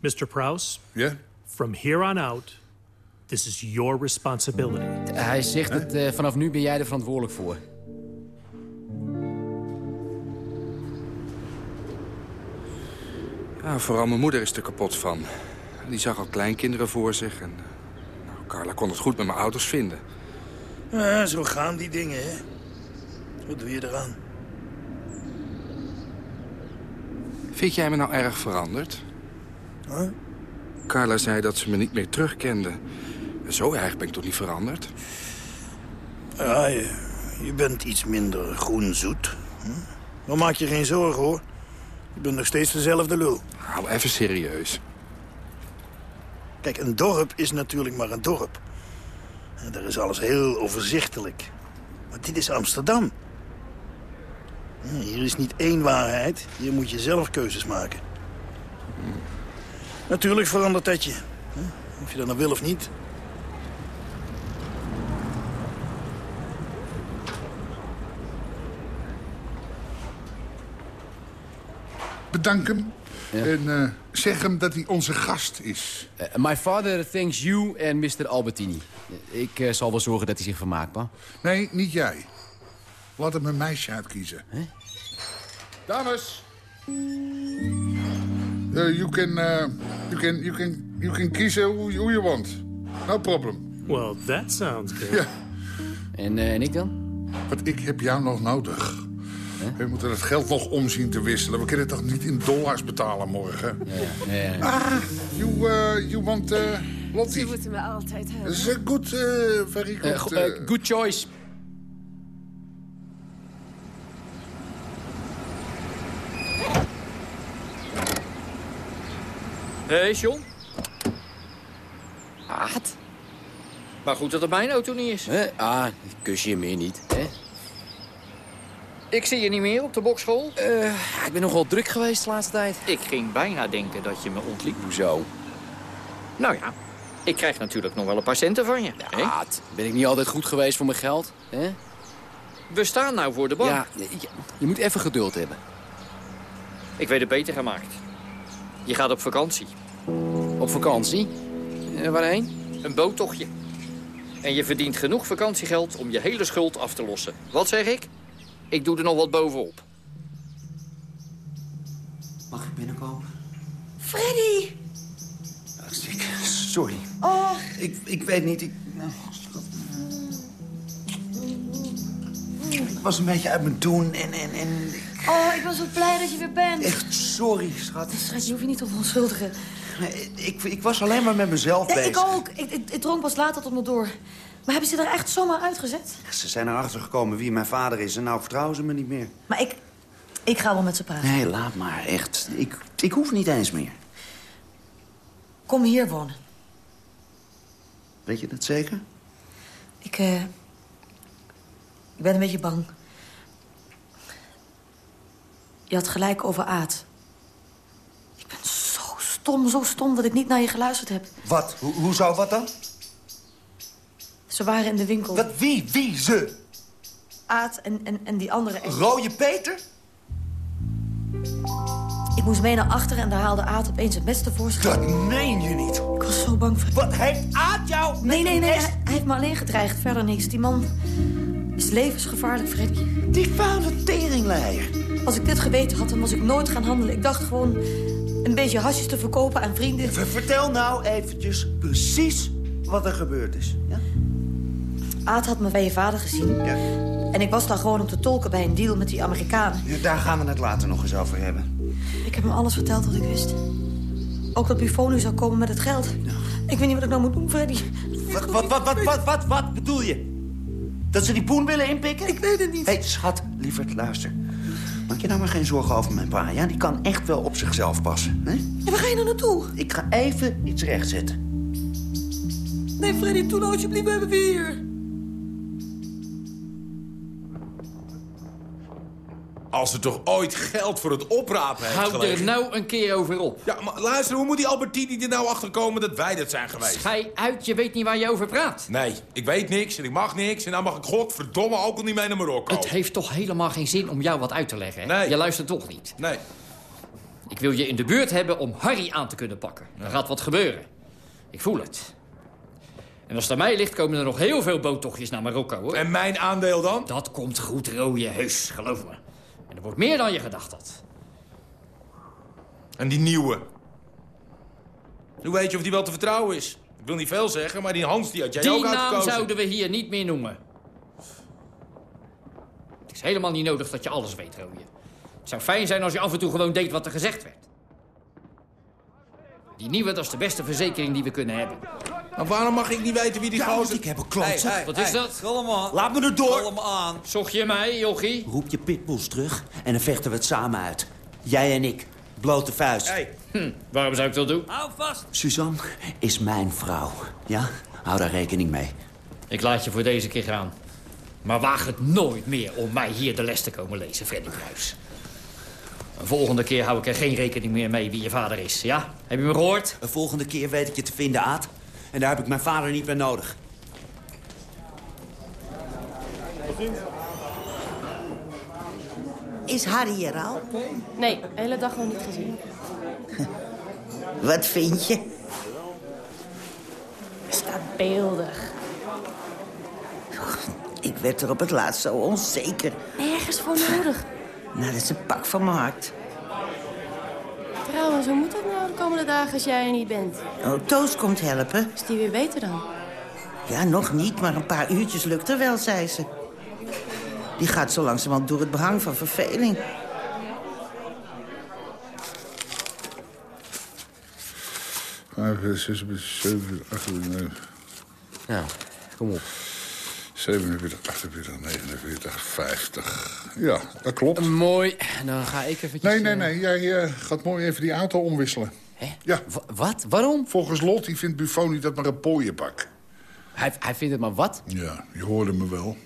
Mr. Prouse? Yeah? From here on out, this is your responsibility. Hij zegt dat uh, vanaf nu ben jij er verantwoordelijk voor. Vooral mijn moeder is er kapot van. Die zag al kleinkinderen voor zich. En, nou, Carla kon het goed met mijn ouders vinden. Ja, zo gaan die dingen, hè. Wat doe je eraan? Vind jij me nou erg veranderd? Huh? Carla zei dat ze me niet meer terugkende. Zo erg ben ik toch niet veranderd? Ja, je, Je bent iets minder groenzoet. Hm? Maar maak je geen zorgen, hoor. Je bent nog steeds dezelfde lul. Hou even serieus. Kijk, een dorp is natuurlijk maar een dorp. En daar is alles heel overzichtelijk. Maar dit is Amsterdam. Hier is niet één waarheid. Hier moet je zelf keuzes maken. Natuurlijk verandert dat je. Of je dat nou wil of niet. Bedank hem. En eh, zeg hem dat hij onze gast is. Uh, my father thanks you and Mr. Albertini. Ik eh, zal wel zorgen dat hij zich vermaakt, pa. Nee, niet jij. Laat hem een meisje uitkiezen. Dames! Uh, you can, uh, you can, you can, you can kiezen hoe hoe je want. No problem. Well, that sounds good. Ja. En, en ik dan? Want ik heb jou nog nodig. We moeten het geld nog omzien te wisselen. We kunnen het toch niet in dollars betalen morgen? Ja, ja. Ah, you, uh, you want uh, Lottie? Ze moeten me altijd hebben. Dat is een good, uh, very Eh, good. go- uh, eh, good choice. Hé, hey, John. Aad. Maar goed dat het mijn auto niet is. Hè? Ah, ik kus je meer niet, hè? Ik zie je niet meer op de bokschool. Eh, ik ben nogal druk geweest de laatste tijd. Ik ging bijna denken dat je me ontliep. Hoezo? Nou ja, ik krijg natuurlijk nog wel een paar centen van je. hè? Aad, ben ik niet altijd goed geweest voor mijn geld? Hè? We staan nou voor de bank. Ja, je, je- je moet even geduld hebben. Ik weet het beter gemaakt. Je gaat op vakantie. Op vakantie? Eh, waarheen? Een boottochtje. En je verdient genoeg vakantiegeld om je hele schuld af te lossen. Wat zeg ik? Ik doe er nog wat bovenop. Mag ik binnenkomen? Freddy! Ik, sorry. Oh, Ik, ik weet niet, ik... nou, Ik was een beetje uit mijn doen en... en, en oh, ik ben zo blij dat je weer bent. echt sorry, schat. Schat, je hoeft je niet te verontschuldigen. Nee, Ik, ik was alleen maar met mezelf Ja, bezig. ik ook. Ik, ik, ik dronk pas later tot me door. Maar hebben ze er echt zomaar uitgezet? Ze zijn erachter gekomen wie mijn vader is en nou vertrouwen ze me niet meer. Maar ik, ik ga wel met ze praten. Nee, laat maar, echt. Ik, ik hoef niet eens meer. Kom hier wonen. Weet je dat zeker? Ik, eh... Ik ben een beetje bang. Je had gelijk over Aad. Ik ben zo stom, zo stom dat ik niet naar je geluisterd heb. Wat? Hoe zou wat dan? Ze waren in de winkel. Wat? Wie? Wie? Ze? Aad en, en, en die andere... Rode Peter? Ik moest mee naar achteren en daar haalde Aad opeens het mes tevoorschijn. Dat meen je niet. Ik was zo bang voor... Wat heeft Aad jou... Nee, nee, nee. Hij, hij heeft me alleen gedreigd. Verder niks. Die man is levensgevaarlijk, Freddy. Die vuile teringleier. Als ik dit geweten had, dan was ik nooit gaan handelen. Ik dacht gewoon een beetje hasjes te verkopen aan vrienden. Vertel nou eventjes precies wat er gebeurd is. Ja? Aad had me bij je vader gezien. Ja. En ik was daar gewoon om te tolken bij een deal met die Amerikanen. Ja, Daar gaan we het later nog eens over hebben. Ik heb hem alles verteld wat ik wist. Ook dat Buffon nu zou komen met het geld. Ik weet niet wat ik nou moet doen, Freddy. Wat, wat, wat, wat, wat, wat, wat bedoel je? Dat ze die poen willen inpikken? Ik weet het niet. Hé, hey, schat, lieverd, luister. Maak je nou maar geen zorgen over mijn pa, ja? Die kan echt wel op zichzelf passen, hè? Ja, waar ga je nou naartoe? Ik ga even iets rechtzetten. Nee, Freddy, doe nou alsjeblieft, we hebben weer. Als er toch ooit geld voor het oprapen heeft Houd gelegen. er nou een keer over op. Ja, maar luister, hoe moet die Albertini er nou achter komen dat wij dat zijn geweest? Schij uit, je weet niet waar je over praat. Nee, ik weet niks en ik mag niks en dan mag ik godverdomme ook al niet mee naar Marokko. Het heeft toch helemaal geen zin om jou wat uit te leggen, hè? Nee. Je luistert toch niet. Nee. Ik wil je in de buurt hebben om Harry aan te kunnen pakken. Er gaat wat gebeuren. Ik voel het. En als het aan mij ligt, komen er nog heel veel boottochtjes naar Marokko, hoor. En mijn aandeel dan? Dat komt goed, rode heus, geloof me. Er wordt meer dan je gedacht had. En die nieuwe? Hoe weet je of die wel te vertrouwen is? Ik wil niet veel zeggen, maar die Hans die had jij Die ook naam uitgekozen. zouden we hier niet meer noemen. Het is helemaal niet nodig dat je alles weet, Rooie. Het zou fijn zijn als je af en toe gewoon deed wat er gezegd werd. Die nieuwe, dat is de beste verzekering die we kunnen hebben. Maar waarom mag ik niet weten wie die Ja, gozer... ik heb een klootzak. Hey, hey, Wat is Hey, dat? Kalm. Laat me er door. Kalm aan. Zocht je mij, jochie? Roep je pitbulls terug en dan vechten we het samen uit. Jij en ik. Blote vuist. Hm, waarom zou ik dat doen? Hou vast. Suzanne is mijn vrouw. Ja? Hou daar rekening mee. Ik laat je voor deze keer gaan. Maar waag het nooit meer om mij hier de les te komen lezen, Freddy Bruis. Een volgende keer hou ik er geen rekening meer mee wie je vader is, ja? Heb je me gehoord? De volgende keer weet ik je te vinden, Aad. En daar heb ik mijn vader niet meer nodig. Is Harry er al? Nee, de hele dag nog niet gezien. Wat vind je? Staat beeldig. Ik werd er op het laatst zo onzeker. Nergens voor nodig. Nou, dat is een pak van mijn hart. Trouwens, hoe moet het nou de komende dagen als jij er niet bent? Oh, Toos komt helpen. Is die weer beter dan? Ja, nog niet, maar een paar uurtjes lukt er wel, zei ze. Die gaat zo langzamerhand door het behang van verveling. Vijf, zes, zeven, acht, negen. Nou, kom op. 47, 48, 49, 50. Ja, dat klopt. Mooi. Dan ga ik eventjes... Nee, nee, eh, nee. Jij eh, gaat mooi even die auto omwisselen. Hè? Ja. wat? Waarom? Volgens Lot die vindt Buffon niet dat maar een pooienpak. Hij, hij vindt het maar wat? Ja, je hoorde me wel.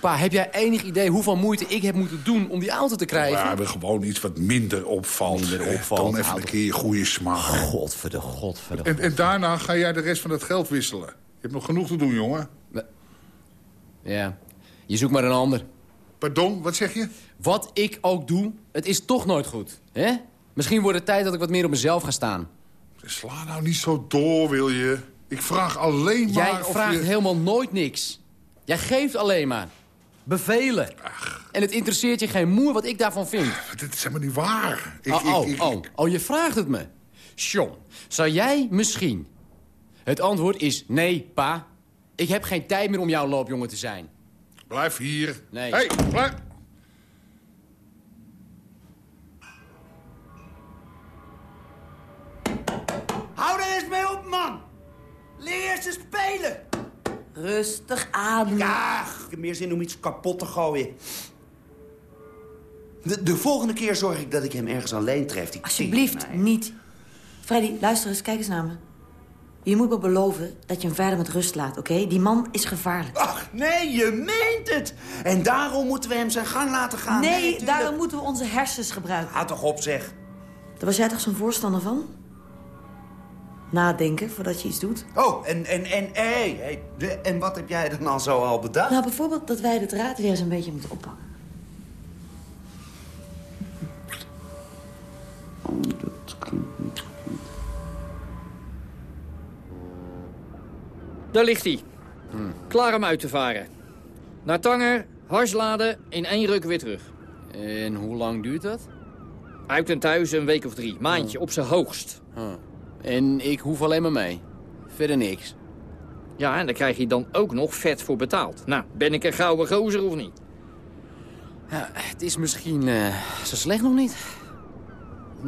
Pa, heb jij enig idee hoeveel moeite ik heb moeten doen om die auto te krijgen? We gewoon iets wat minder opvalt. Minder opvalt. Dan even Nou, een keer je goede smaak. Godverde, godverde. En, en daarna ga jij de rest van het geld wisselen. Je hebt nog genoeg te doen, jongen. Ja, je zoekt maar een ander. Pardon, wat zeg je? Wat ik ook doe, het is toch nooit goed. hè? Misschien wordt het tijd dat ik wat meer op mezelf ga staan. Sla nou niet zo door, wil je? Ik vraag alleen maar Jij vraagt je... helemaal nooit niks. Jij geeft alleen maar. Bevelen. En het interesseert je geen moer wat ik daarvan vind. Dit is helemaal niet waar. Ik, oh, ik- oh, ik- oh, oh, je vraagt het me. John, zou jij misschien... Het antwoord is nee, pa. Ik heb geen tijd meer om jouw loopjongen te zijn. Blijf hier. Nee. Hey, blijf... Hou er eens mee op, man. Leer eens te spelen. Rustig aan. Ja, ik heb meer zin om iets kapot te gooien. De, de volgende keer zorg ik dat ik hem ergens alleen tref. Die Alsjeblieft, niet. Freddy, luister eens, kijk eens naar me. Je moet me beloven dat je hem verder met rust laat, oké? Die man is gevaarlijk. Ach, nee, je meent het. En daarom moeten we hem zijn gang laten gaan. nee, daarom moeten we onze hersens gebruiken. Ga toch op, zeg. Daar was jij toch zo'n voorstander van? Nadenken voordat je iets doet. Oh, en, en, en, hey, hey, de- en wat heb jij dan al zo al bedacht? Nou, bijvoorbeeld dat wij de draad weer eens een beetje moeten oppakken. Daar ligt hij. Klaar om uit te varen. Naar Tanger, harsladen, in één ruk weer terug. En hoe lang duurt dat? Uit en thuis een week of drie. Maandje, op zijn hoogst. Huh. En ik hoef alleen maar mee. Verder niks. Ja, en daar krijg je dan ook nog vet voor betaald. Nou, ben ik een gouden gozer of niet? Ja, het is misschien eh, zo slecht nog niet.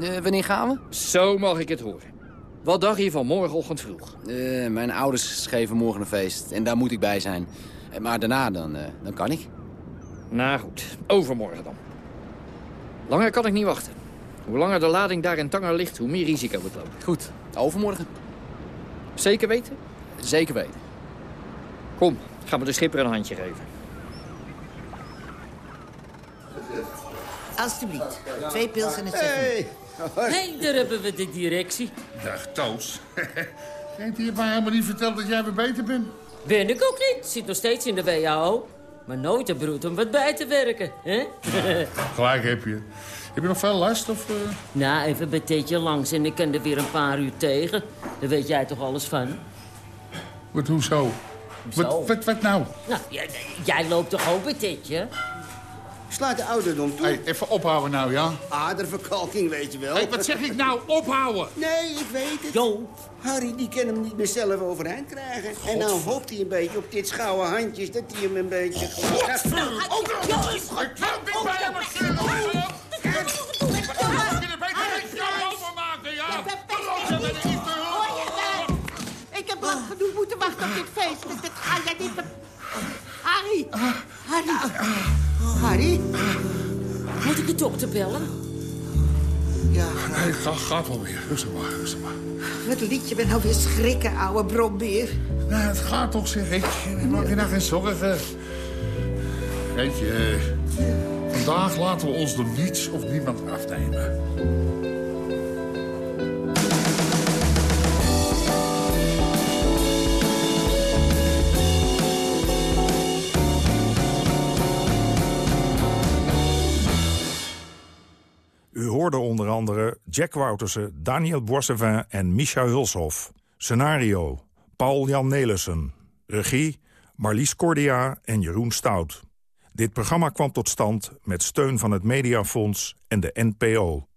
Eh, wanneer gaan we? Zo mag ik het horen. Wat dacht je van morgenochtend vroeg? Eh, mijn ouders geven morgen een feest en daar moet ik bij zijn. Eh, Maar daarna dan, eh, dan kan ik. Nou goed, overmorgen dan. Langer kan ik niet wachten. Hoe langer de lading daar in Tanger ligt, hoe meer risico ik loop. Goed, overmorgen. Zeker weten? Zeker weten. Kom, gaan we de schipper een handje geven. Alsjeblieft. Twee pils en een seven. Hé, hey, daar hebben we de directie. Dag, Toos. Hij je maar helemaal niet verteld dat jij weer beter bent? Ben ik ook niet. Zit nog steeds in de WHO. Maar nooit de broed om wat bij te werken, hè? Gelijk heb je. Heb je nog veel last? Of, eh? nou, even bij Tetje langs en ik kan er weer een paar uur tegen. Daar weet jij toch alles van? Wat, hoezo? Wat, wat, wat nou? Nou, jij, jij loopt toch ook Tetje? Slaat de ouderdom toe. Hey, even ophouden nou, ja? Aderverkalking, weet je wel. Hey, wat zeg ik nou? Ophouden! Nee, ik weet het. Harry, die kan hem niet meer zelf overeind krijgen. En nou hoopt hij een beetje op dit schouwen handjes... dat hij hem een beetje... Ik heb wacht op dit feest. Dat ga jij niet... Harry! Harry! Harry? Moet ik de dokter bellen? Ja. Nee, ga, gaat wel weer. Rustig maar, rustig maar. Wat liet je me nou weer schrikken, ouwe brombeer. Nou, het gaat toch, zeg ik. Maak je nou geen zorgen. Weet je, vandaag laten we ons door niets of niemand afnemen. U hoorde onder andere Jack Woutersen, Daniel Boissevin en Micha Hulshoff. Scenario, Paul-Jan Nelissen. Regie, Marlies Cordia en Jeroen Stout. Dit programma kwam tot stand met steun van het Mediafonds en de NPO.